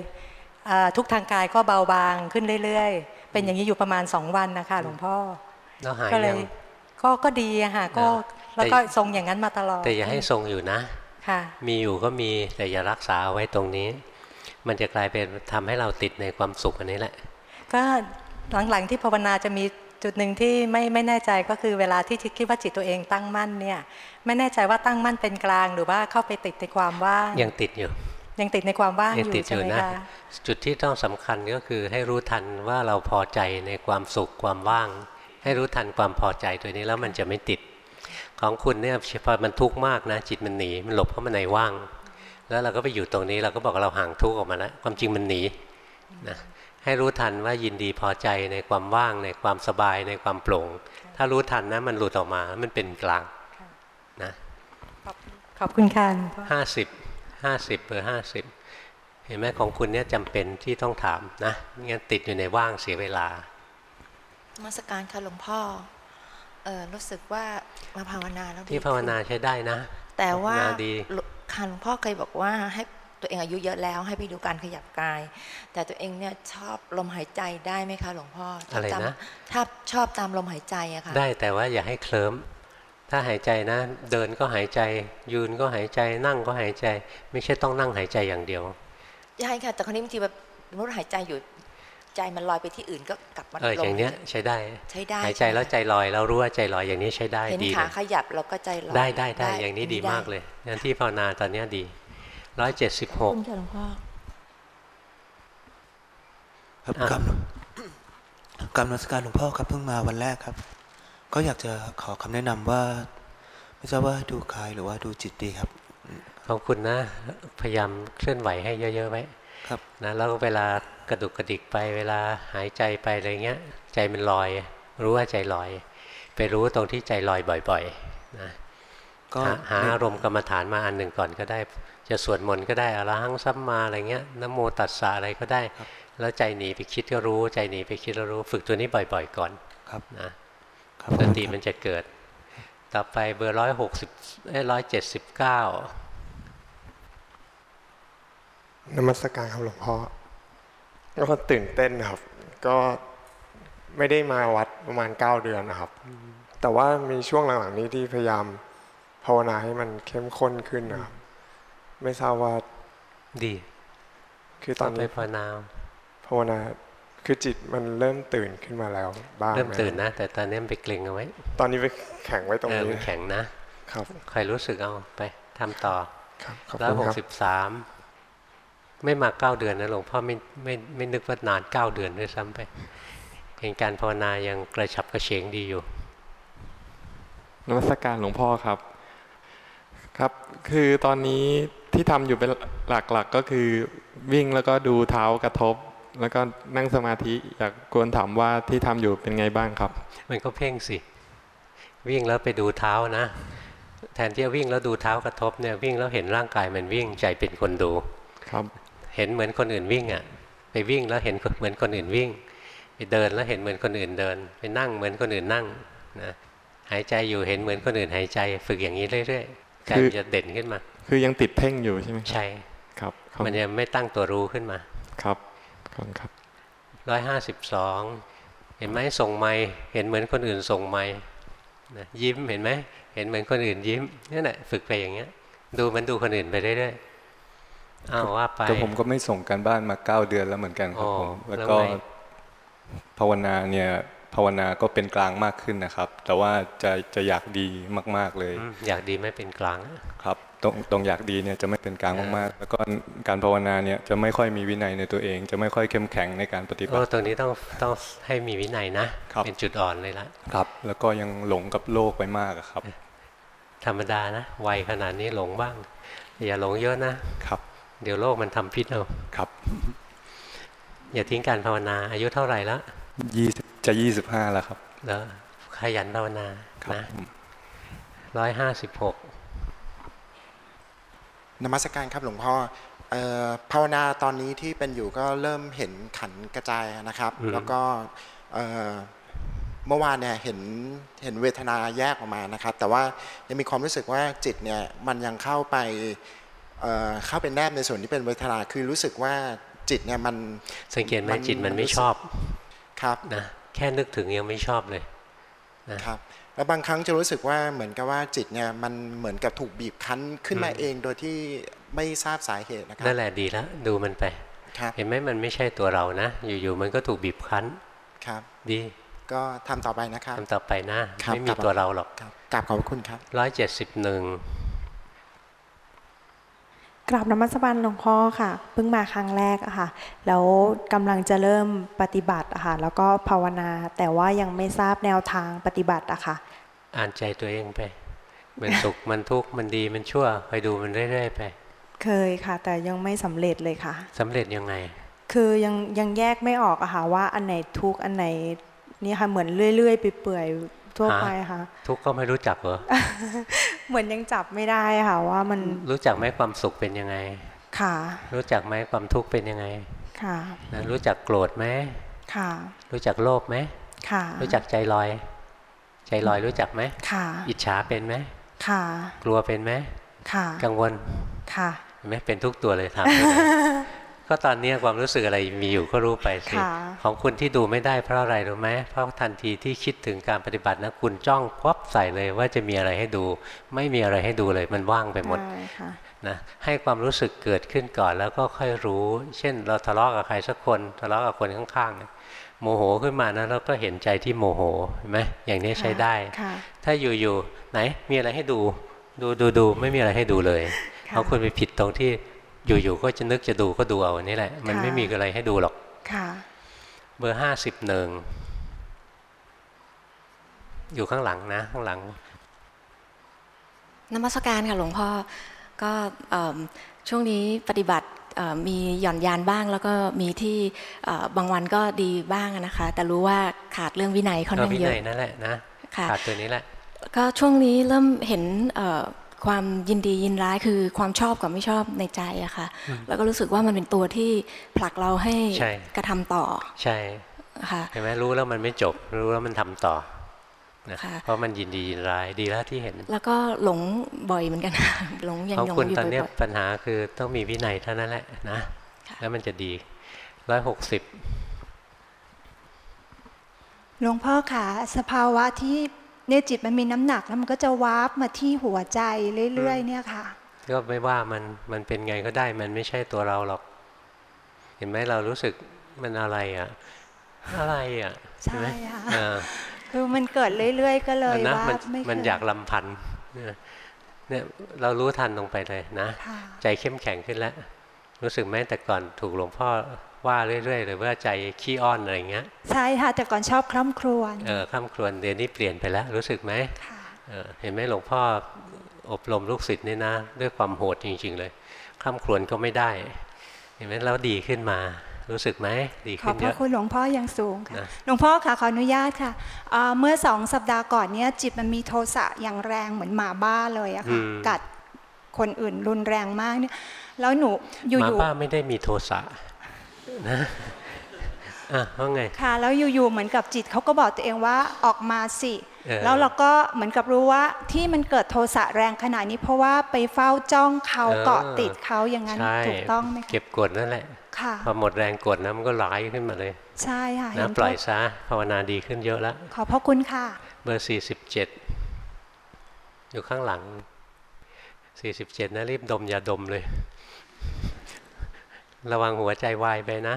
ทุกทางกายก็เบาบางขึ้นเรื่อยๆ เป็นอย่างนี้อยู่ประมาณสองวันนะคะหลวงพ่อก็เลยก็ก็ดีอะค่ะก็แล้วก็ทรงอย่างนั้นมาตลอด แต่อย่าให้ทรงอยู่นะค่ะมีอยู่ก็มีแต่อย่ารักษาไว้ตรงนี้ มันจะกลายเป็นทำให้เราติดในความสุขอันนี้แหละ ก็หลังๆที่ภาวนาจะมีจุดหนึ่งที่ไม่ไม่แน่ใจก็คือเวลาที่คิดว่าจิตตัวเองตั้งมั่นเนี่ย ไม่แน่ใจว่าตั้งมั่นเป็นกลางหรือว่าเข้าไปติดในความว่างยังติดอยู่ ยังติดในความว่างอยู่ใช่ไหมคะจุดที่ต้องสำคัญก็คือให้รู้ทันว่าเราพอใจในความสุขความว่าง ให้รู้ทันความพอใจตัวนี้แล้วมันจะไม่ติด ของคุณเนี่ยพอมันทุกข์มากนะ จิตมันหนีมันหลบเข้ามาในว่าง แล้วเราก็ไปอยู่ตรงนี้เราก็บอกเราห่างทุกข์ออกมาแล้วความจริงมันหนีนะให้รู้ทันว่ายินดีพอใจในความว่าง ในความสบายในความโปร่ง ถ้ารู้ทันนะมันหลุดออกมา มันเป็นกลางนะขอบคุณค่ะห้าสิบ ห้าสิบเบอร์ห้าสิบเห็นไหมของคุณเนี่ยจำเป็นที่ต้องถามนะงั้นติดอยู่ในว่างเสียเวลามาสการค่ะหลวงพ่อเออรู้สึกว่ามาภาวนาแล้วที่ภาวนาใช้ได้นะ แต่ว่าค่ะหลวงพ่อเคยบอกว่าให้ตัวเองอายุเยอะแล้วให้ไปดูการขยับกาย แต่ตัวเองเนี่ยชอบลมหายใจได้ไหมคะหลวงพ่ออะไรนะถ้าชอบตามลมหายใจอะค่ะได้แต่ว่าอย่าให้เคลิ้ม ถ้าหายใจนะ เดินก็หายใจ ยืนก็หายใจ นั่งก็หายใจ ไม่ใช่ต้องนั่งหายใจอย่างเดียวใช่ค่ะแต่คราวนี้บางทีแบบมุดหายใจอยู่ใจมันลอยไปที่อื่นก็กลับมาเอออย่างเนี้ยใช้ได้ใช้ได้หายใจแล้วใจลอยเรารู้ว่าใจลอยอย่างนี้ใช้ได้ดีเห็นขาขยับเราก็ใจลอยได้ได้ได้อย่างนี้ดีมากเลยงั้นที่ภาวนาตอนนี้ดีร้อยเจ็ดสิบหกคุณหลวงพ่อครับกรรมกรรมนักการหลวงพ่อครับเพิ่งมาวันแรกครับ ก็อยากจะขอคำแนะนำว่า ไม่ทราบว่าดูกายหรือว่าดูจิตดีครับขอบคุณนะ พยายามเคลื่อนไหวให้เยอะๆไว้ครับนะแล้วเวลากระดุกกระดิกไป เวลาหายใจไปอะไรเงี้ย ใจมันลอย รู้ว่าใจลอย ไปรู้ตรงที่ใจลอยบ่อยๆนะก็หาอารมณ์กรรมฐานมาอันหนึ่งก่อนก็ได้ จะสวดมนต์ก็ได้อรหังซัมมาอะไรเงี้ยนโมตัสสะอะไรก็ได้ แล้วใจหนีไปคิดก็รู้ ใจหนีไปคิดก็รู้ ฝึกตัวนี้บ่อย ๆ ก่อนครับนะ สติมันจะเกิด ต่อไปเบอร์ร้อยหกสิบร้อยเจ็ดสิบเก้านมัสการครับหลวงพ่อก็ตื่นเต้นนะครับ ก็ไม่ได้มาวัดประมาณเก้าเดือนนะครับ แต่ว่ามีช่วงหลังๆนี้ที่พยายามภาวนาให้มันเข้มข้นขึ้นนะครับ ไม่ทราบว่าดี คือตอนนี้ภาวนาภาวนา คือจิตมันเริ่มตื่นขึ้นมาแล้วบ้างเริ่มตื่นนะ แต่ตอนนี้ไปเกรงเอาไว้ ตอนนี้ไปแข็งไว้ตรงนี้แข็งนะครับใครรู้สึกเอาไปทำต่อแล้วหกสิบสามไม่มาเก้าเดือนนะหลวงพ่อไม่ไม่ไม่นึกว่านานเก้าเดือนด้วยซ้ำไปเห็นการภาวนายังกระฉับกระเฉงดีอยู่นวัตการหลวงพ่อครับ ครับ คือตอนนี้ที่ทำอยู่เป็นหลักๆกก็คือวิ่งแล้วก็ดูเท้ากระทบ แล้วก็นั่งสมาธิอยากกวนถามว่าที่ทำอยู่เป็นไงบ้างครับ มันก็เพ่งสิ วิ่งแล้วไปดูเท้านะ แทนที่จะวิ่งแล้วดูเท้ากระทบเนี่ยวิ่งแล้วเห็นร่างกายมันวิ่งใจเป็นคนดูครับ เห็นเหมือนคนอื่นวิ่งอะ ไปวิ่งแล้วเห็นเหมือนคนอื่นวิ่ง ไปเดินแล้วเห็นเหมือนคนอื่นเดิน ไปนั่งเหมือนคนอื่นนั่งนะหายใจอยู่เห็นเหมือนคนอื่นหายใจ ฝึกอย่างนี้เรื่อยๆใจมันจะเด่นขึ้นมา คือยังติดเพ่งอยู่ใช่ไหมใช่ครับ มันยังไม่ตั้งตัวรู้ขึ้นมาครับ ขอบครับร้อยห้าสิบสองเห็นไหมส่งไม้เห็นเหมือนคนอื่นส่งไม้นะยิ้มเห็นไหมเห็นเหมือนคนอื่นยิ้มนี่แหละฝึกไปอย่างเงี้ย ดูมันดูคนอื่นไปเรื่อยๆอ้าวว่าไปแต่ผมก็ไม่ส่งการบ้านมาเก้าเดือนแล้วเหมือนกันครับผมแล้วก็ภาวนาเนี่ยภาวนาก็เป็นกลางมากขึ้นนะครับ แต่ว่าจะจะอยากดีมาก ๆเลย อยากดีไม่เป็นกลางครับ ตรงตรงอยากดีเนี่ยจะไม่เป็นกลางมากๆแล้วก็การภาวนาเนี่ยจะไม่ค่อยมีวินัยในตัวเอง จะไม่ค่อยเข้มแข็งในการปฏิบัติตรงนี้ต้องต้องให้มีวินัยนะ เป็นจุดอ่อนเลยละครับ แล้วก็ยังหลงกับโลกไปมากครับ ธรรมดานะวัยขนาดนี้หลงบ้าง อย่าหลงเยอะนะครับ เดี๋ยวโลกมันทำพิษเอาครับ อย่าทิ้งการภาวนา อายุเท่าไหร่แล้วยี่จะยี่สิบห้าแล้วครับแล้วขยันภาวนานะร้อยห้าสิบหก นมัสการครับหลวงพ่อภาวนาตอนนี้ที่เป็นอยู่ก็เริ่มเห็นขันกระจายนะครับ แล้วก็เมื่อวานเนี่ยเห็นเห็นเวทนาแยกออกมานะครับ แต่ว่ายังมีความรู้สึกว่าจิตเนี่ยมันยังเข้าไปเข้าเป็นแนบในส่วนที่เป็นเวทนาคือรู้สึกว่าจิตเนี่ยมันสังเกตไหมจิตมันไม่ชอบครับนะแค่นึกถึงยังไม่ชอบเลยนะครับ แล้วบางครั้งจะรู้สึกว่าเหมือนกับว่าจิตเนี่ยมันเหมือนกับถูกบีบคั้นขึ้นมาเองโดยที่ไม่ทราบสาเหตุนะครับนั่นแหละดีแล้วดูมันไปเห็นไหมมันไม่ใช่ตัวเรานะ อยู่ๆมันก็ถูกบีบคั้นครับ ดีก็ทำต่อไปนะครับทำต่อไปนะครับไม่มีตัวเราหรอกกราบขอบคุณครับร้อยเจ็ดสิบหนึ่งกราบนมัสการหลวงพ่อค่ะเพิ่งมาครั้งแรกอะค่ะ แล้วกำลังจะเริ่มปฏิบัติอะค่ะแล้วก็ภาวนาแต่ว่ายังไม่ทราบแนวทางปฏิบัติอะค่ะ อ่านใจตัวเองไป มันสุขมันทุกข์มันดีมันชั่วคอยดูมันเรื่อยๆไป เคยค่ะ แต่ยังไม่สำเร็จเลยค่ะสำเร็จยังไง คือยังยังแยกไม่ออกอะค่ะว่าอันไหนทุกข์อันไหนนี่ค่ะเหมือนเรื่อยๆไปเปื่อยๆทั่วไปค่ะ ทุกข์ก็ไม่รู้จักเหรอเหมือนยังจับไม่ได้ค่ะว่ามันรู้จักไหมความสุขเป็นยังไง ค่ะ รู้จักไหมความทุกข์เป็นยังไง ค่ะนะรู้จักโกรธไหมค่ะ รู้จักโลภไหมค่ะ รู้จักใจลอย ใจลอยรู้จักไหมค่ะ อิจฉาเป็นไหมค่ะ กลัวเป็นไหมค่ะ กังวลค่ะเห็นไหมเป็นทุกตัวเลยทำไปเลยก็ตอนนี้ความรู้สึกอะไรมีอยู่ก็รู้ไปสิค่ะของคุณที่ดูไม่ได้เพราะอะไรรู้ไหมเพราะทันทีที่คิดถึงการปฏิบัตินะคุณจ้องควับใส่เลยว่าจะมีอะไรให้ดู ไม่มีอะไรให้ดูเลยมันว่างไปหมดได้ค่ะนะให้ความรู้สึกเกิดขึ้นก่อนแล้วก็ค่อยรู้ เช่น เราทะเลาะกับใครสักคนทะเลาะกับคนข้างๆเนี่ย โมโหขึ้นมานะเราก็เห็นใจที่โมโหเห็นไหมอย่างนี้ใช้ได้ค่ะถ้าอยู่ๆไหนมีอะไรให้ดู ดูดูดูไม่มีอะไรให้ดูเลยเพราะคุณไปผิดตรงที่อยู่ๆก็จะนึกจะดูก็ดูเอาอันนี้แหละ มันไม่มีอะไรให้ดูหรอกค่ะ เบอร์ห้าสิบหนึ่งอยู่ข้างหลังนะ ข้างหลังนมัสการค่ะหลวงพ่อก็เอิ่มช่วงนี้ปฏิบัติเอ่อ มีหย่อนยานบ้างแล้วก็มีที่เอ่อบางวันก็ดีบ้างอะนะคะ แต่รู้ว่าขาดเรื่องวินัยค่อนก็ข้างวิเยนัอะยนั่นแหละนะค่ะขาดตัวนี้แหละ ก็ช่วงนี้เริ่มเห็นเอ่อความยินดียินร้ายคือความชอบกับไม่ชอบในใจอะค่ะอืมแล้วก็รู้สึกว่ามันเป็นตัวที่ผลักเราให้ใช่กระทำต่อ ใช่ค่ะเห็นไหมรู้แล้วมันไม่จบ รู้แล้วมันทำต่อ นะค่ะเพราะมันยินดียินร้ายดีแล้วที่เห็น แล้วก็หลงบ่อยเหมือนกันหลงยังของหลงคุณอยู่ตอนเนี้ยบ่อยปัญหาคือต้องมีวินัยเท่านั้นแหละนะ แล้วมันจะดีร้อยหกสิบหลวงพ่อค่ะสภาวะที่เนี่ยจิตมันมีน้ำหนักแล้วมันก็จะวาร์ปมาที่หัวใจเรื่อยๆเนี่ยค่ะ ก็ไม่ว่ามันมันเป็นไงก็ได้มันไม่ใช่ตัวเราหรอก เห็นไหมเรารู้สึกมันอะไรอะ อะไรอะใช่ไหม ค่ะเออคือมันเกิดเรื่อย ๆ ก็เลยนะว่ามันไม่มันเคอยากลำพันธ์เนี่ยเนี่ยเรารู้ทันลงไปเลยนะค่ะใจเข้มแข็งขึ้นแล้ว รู้สึกไหมแต่ก่อนถูกหลวงพ่อว่าเรื่อยๆเลยว่าใจขี้อ้อนอะไรอย่างเงี้ยใช่ค่ะแต่ก่อนชอบคร่ำครวญเออข้ามครวนเดี๋ยวนี้เปลี่ยนไปแล้ว รู้สึกไหมเออเห็นไหมหลวงพ่ออบรมลูกศิษย์นี่นะ ด้วยความโหดจริง ๆ เลยข้ามครวนก็ไม่ได้ เห็นไหมแล้วดีขึ้นมา รู้สึกไหมดีขอขึ้นบพเยระอะคุณหลวงพ่ออย่างสูงค่ะนะหลวงพ่อค่ะขออนุญาตค่ะอ่าเมื่อสองสัปดาห์ก่อนเนี่ยจิตมันมีโทสะอย่างแรงเหมือนหมาบ้าเลยอะค่ะอืมกัดคนอื่นรุนแรงมากเนี่ยแล้วหนูอหมายู่ป้าไม่ได้มีโทสะนะอะว่าไงๆค่ะแล้วอยู่ๆเหมือนกับจิตเขาก็บอกตัวเองว่าออกมาสิเออแล้วเราก็เหมือนกับรู้ว่าที่มันเกิดโทสะแรงขนาดนี้เพราะว่าไปเฝ้าจ้องเขาเออเกาะติดเขาอย่างนั้นใช่ถูกต้องไหมคะเก็บกดนั่นแหละค่ะ พอหมดแรงกดนะมันก็ร้ายขึ้นมาเลย ใช่ค่ะนะเห็นปล่อยโทษซะภาวนาดีขึ้นเยอะแล้ว ขอบพระคุณค่ะ เบอร์สี่สิบเจ็ดอยู่ข้างหลังสี่สิบเจ็ดนะรีบดมยาดมเลย ระวังหัวใจวายไปนะ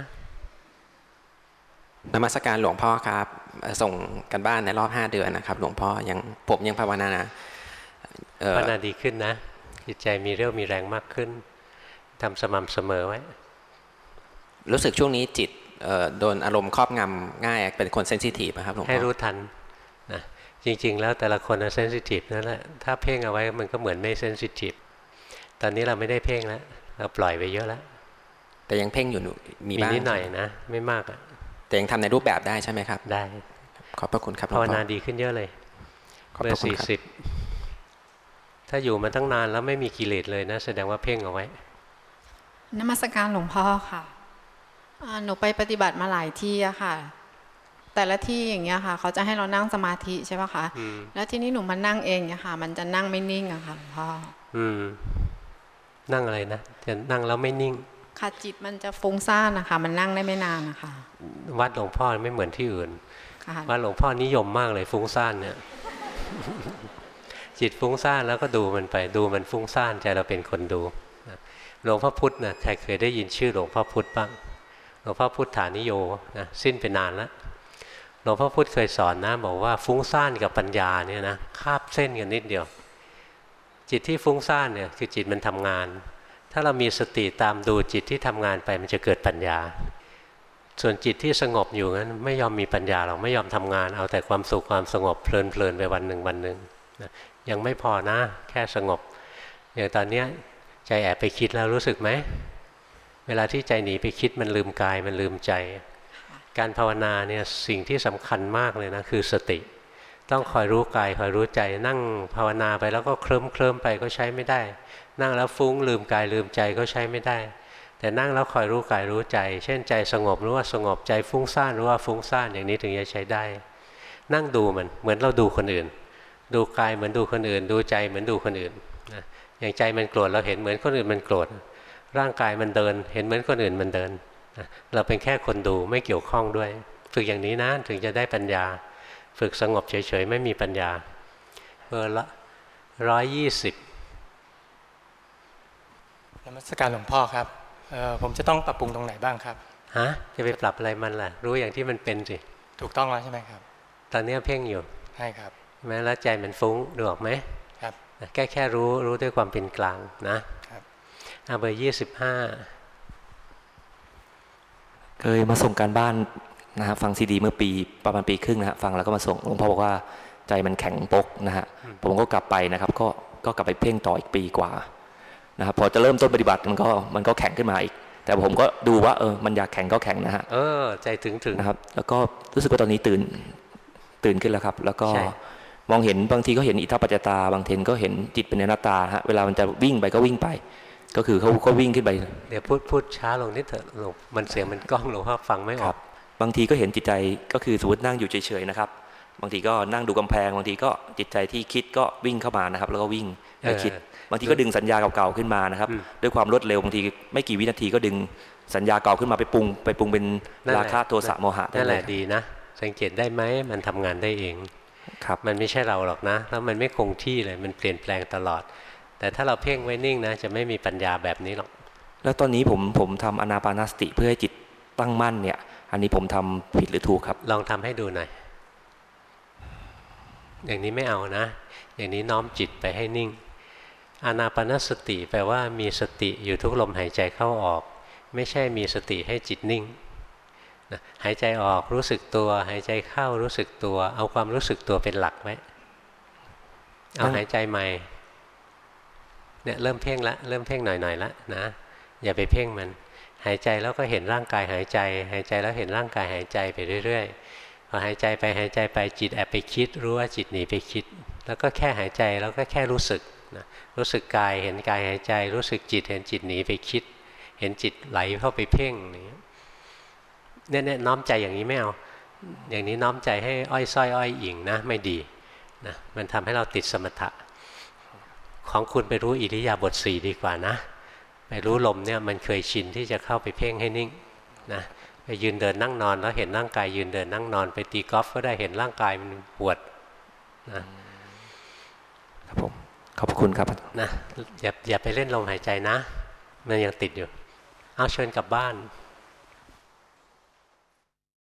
นมัสการหลวงพ่อครับเอ่อส่งกันบ้านในรอบ5เดือนนะครับ หลวงพ่อยังผมยังภาวนานะเอ่อภาวนาดีขึ้นนะจิตใจมีเรี่ยวมีแรงมากขึ้นทำสม่ำเสมอไว้ รู้สึกช่วงนี้จิตเอ่อโดนอารมณ์ครอบงำง่ายเป็นคนเซนซิทีฟครับหลวงพ่อให้รู้ทันนะจริง ๆ แล้วแต่ละคนเซนซิทีฟนั่นแหละถ้าเพ่งเอาไว้มันก็เหมือนไม่เซนซิทีฟตอนนี้เราไม่ได้เพ่งแล้วเราปล่อยไปเยอะแล้วแต่ยังเพ่งอยู่หนูมีมีบ้างนิดหน่อยนะไม่มากอะแต่ยังทำในรูปแบบได้ใช่ไหมครับ ได้ ขอบพระคุณครับหลวภางวพ่อนาดีขึ้นเยอะเลยขอบเบพอระร์คุณสี่ครับสิบถ้าอยู่มาตั้งนานแล้วไม่มีกิเลสเลยนะ แสดงว่าเพ่งเอาไว้นมัสการหลวงพ่อค่ะอ่า หนูไปปฏิบัติมาหลายที่อะค่ะ แต่ละที่อย่างเงี้ยค่ะ เขาจะให้เรานั่งสมาธิใช่ปะคะอืมแล้วที่นี้หนูมานั่งเองเนี่ยค่ะ มันจะนั่งไม่นิ่งอะค่ะหลวงพ่ออืม นั่งอะไรนะจะนั่งแล้วไม่นิ่ง ค่ะจิตมันจะฟุ้งซ่านนะคะ มันนั่งได้ไม่นานนะคะวัดหลวงพ่อไม่เหมือนที่อื่นค่ะวัดหลวงพ่อนิยมมากเลยฟุ้งซ่านเนี่ย จิตฟุ้งซ่านแล้วก็ดูมันไป ดูมันฟุ้งซ่านใจเราเป็นคนดูนะหลวงพ่อพุธนะใครเคยได้ยินชื่อหลวงพ่อพุธบ้าง หลวงพ่อพุทธานิโยนะสิ้นไปนานแล้วหลวงพ่อพุธเคยสอนนะบอกว่าฟุ้งซ่านกับปัญญาเนี่ยนะคาบเส้นกันนิดเดียว จิตที่ฟุ้งซ่านเนี่ยคือจิตมันทำงาน ถ้าเรามีสติตามดูจิตที่ทำงานไปมันจะเกิดปัญญา ส่วนจิตที่สงบอยู่นั้นไม่ยอมมีปัญญาหรอกไม่ยอมทำงาน เอาแต่ความสุขความสงบเพลินๆไปวันหนึ่งวันหนึ่งยังไม่พอนะ แค่สงบอย่างตอนนี้ใจแอบไปคิดแล้วรู้สึกไหม เวลาที่ใจหนีไปคิดมันลืมกายมันลืมใจ การภาวนาเนี่ยสิ่งที่สำคัญมากเลยนะคือสติ ต้องคอยรู้กายคอยรู้ใจ นั่งภาวนาไปแล้วก็เคลิ้มเคลิ้มไปก็ใช้ไม่ได้ นั่งแล้วฟุ้งลืมกายลืมใจก็ใช้ไม่ได้ แต่นั่งแล้วคอยรู้กายรู้ใจ เช่นใจสงบรู้ว่าสงบใจฟุ้งซ่านรู้ว่าฟุ้งซ่านอย่างนี้ถึงจะใช้ได้ นั่งดูมันเหมือนเราดูคนอื่น ดูกายเหมือนดูคนอื่น ดูใจเหมือนดูคนอื่นอย่างใจมันโกรธเราเห็นเหมือนคนอื่นมันโกรธ ร่างกายมันเดิน เห็นเหมือนคนอื่นมันเดิน เราเป็นแค่คนดูไม่เกี่ยวข้องด้วย ฝึกอย่างนี้นะถึงจะได้ปัญญา ฝึกสงบเฉยๆไม่มีปัญญาเบอร์ละร้อยยี่สิบนมัสการหลวงพ่อครับผมจะต้องปรับปรุงตรงไหนบ้างครับฮะจะไปปรับอะไรมันล่ะ รู้อย่างที่มันเป็นสิถูกต้องแล้วใช่ไหมครับ ตอนนี้เพ่งอยู่ใช่ครับแม้แล้วใจมันฟุ้งดูออกไหมครับแค่แค่รู้รู้ด้วยความเป็นกลางนะครับเอาเบอร์ยี่สิบห้าเคยมาส่งการบ้านนะฮะฟังซีดีเมื่อปีประมาณปีครึ่งนะฮะฟังแล้วก็มาส่งหลวงพ่อบอกว่าใจมันแข็งปกนะฮะผมก็กลับไปนะครับ ก็ก็กลับไปเพ่งต่ออีกปีกว่านะครับพอจะเริ่มต้นปฏิบัติมันก็มันก็แข็งขึ้นมาอีก แต่ผมก็ดูว่าเออมันอยากแข็งก็แข็งนะฮะเออใจถึงถึงนะครับ แล้วก็รู้สึกว่าตอนนี้ตื่นตื่นขึ้นแล้วครับ แล้วก็มองเห็นบางทีก็เห็นอิทธิปัจจตา บางทีก็เห็นจิตเป็นอนัตตาฮะเวลามันจะวิ่งไปก็วิ่งไป ก็คือเขาก็วิ่งขึ้นไป เดี๋ยวพูดพูดช้าลงนิดเถอะลงมันเสียงมันกล้องหลวงพ่อฟังไม่ออกบางทีก็เห็นจิตใจก็คือสมมตินั่งอยู่เฉยๆนะครับ บางทีก็นั่งดูกำแพงบางทีก็จิตใจที่คิดก็วิ่งเข้ามานะครับ แล้วก็วิ่งแล้วคิด บางทีก็ดึงสัญญาเก่าๆขึ้นมานะครับ ด้วยความรวดเร็วบางทีไม่กี่วินาทีก็ดึงสัญญาเก่าขึ้นมาไปปรุง ไปปรุงเป็นราคะโทสะโมหะนั่นแหละดีนะสังเกตได้ไหมมันทำงานได้เองครับมันไม่ใช่เราหรอกนะ แล้วมันไม่คงที่เลยมันเปลี่ยนแปลงตลอด แต่ถ้าเราเพ่งไว้นิ่งนะจะไม่มีปัญญาแบบนี้หรอก แล้วตอนนี้ผมผมทำอนาปานสติเพื่อให้จิตตั้งมั่นเนี่ย อันนี้ผมทำผิดหรือถูกครับ ลองทำให้ดูหน่อย อย่างนี้ไม่เอานะ อย่างนี้น้อมจิตไปให้นิ่ง อนาปานสติแปลว่ามีสติอยู่ทุกลมหายใจเข้าออก ไม่ใช่มีสติให้จิตนิ่งหายใจออกรู้สึกตัว หายใจเข้ารู้สึกตัว เอาความรู้สึกตัวเป็นหลักไว้เอาหายใจใหม่ เนี่ยเริ่มเพ่งละเริ่มเพ่งหน่อยๆละนะอย่าไปเพ่งมัน หายใจแล้วก็เห็นร่างกายหายใจ หายใจแล้วเห็นร่างกายหายใจไปเรื่อยๆพอหายใจไปหายใจไปจิตแอบไปคิด รู้ว่าจิตหนีไปคิด แล้วก็แค่หายใจแล้วก็แค่รู้สึกนะรู้สึกกายเห็นกายหายใจ รู้สึกจิตเห็นจิตหนีไปคิด เห็นจิตไหลเข้าไปเพ่งนี่เนี่ยเนี่ยน้อมใจอย่างนี้ไม่เอาอย่างนี้น้อมใจให้อ้อยส้อยอ้อยอิงนะไม่ดีนะมันทำให้เราติดสมถะ ของคุณไปรู้อิริยาบถสี่ดีกว่านะ ไปรู้ลมเนี่ยมันเคยชินที่จะเข้าไปเพ่งให้นิ่งนะไปยืนเดินนั่งนอนแล้วเห็นร่างกายยืนเดินนั่งนอน ไปตีกอล์ฟก็ได้เห็นร่างกายมันปวดนะครับผมขอบคุณครับนะอย่าอย่าไปเล่นลมหายใจนะ มันยังติดอยู่ เอาเชิญกลับบ้าน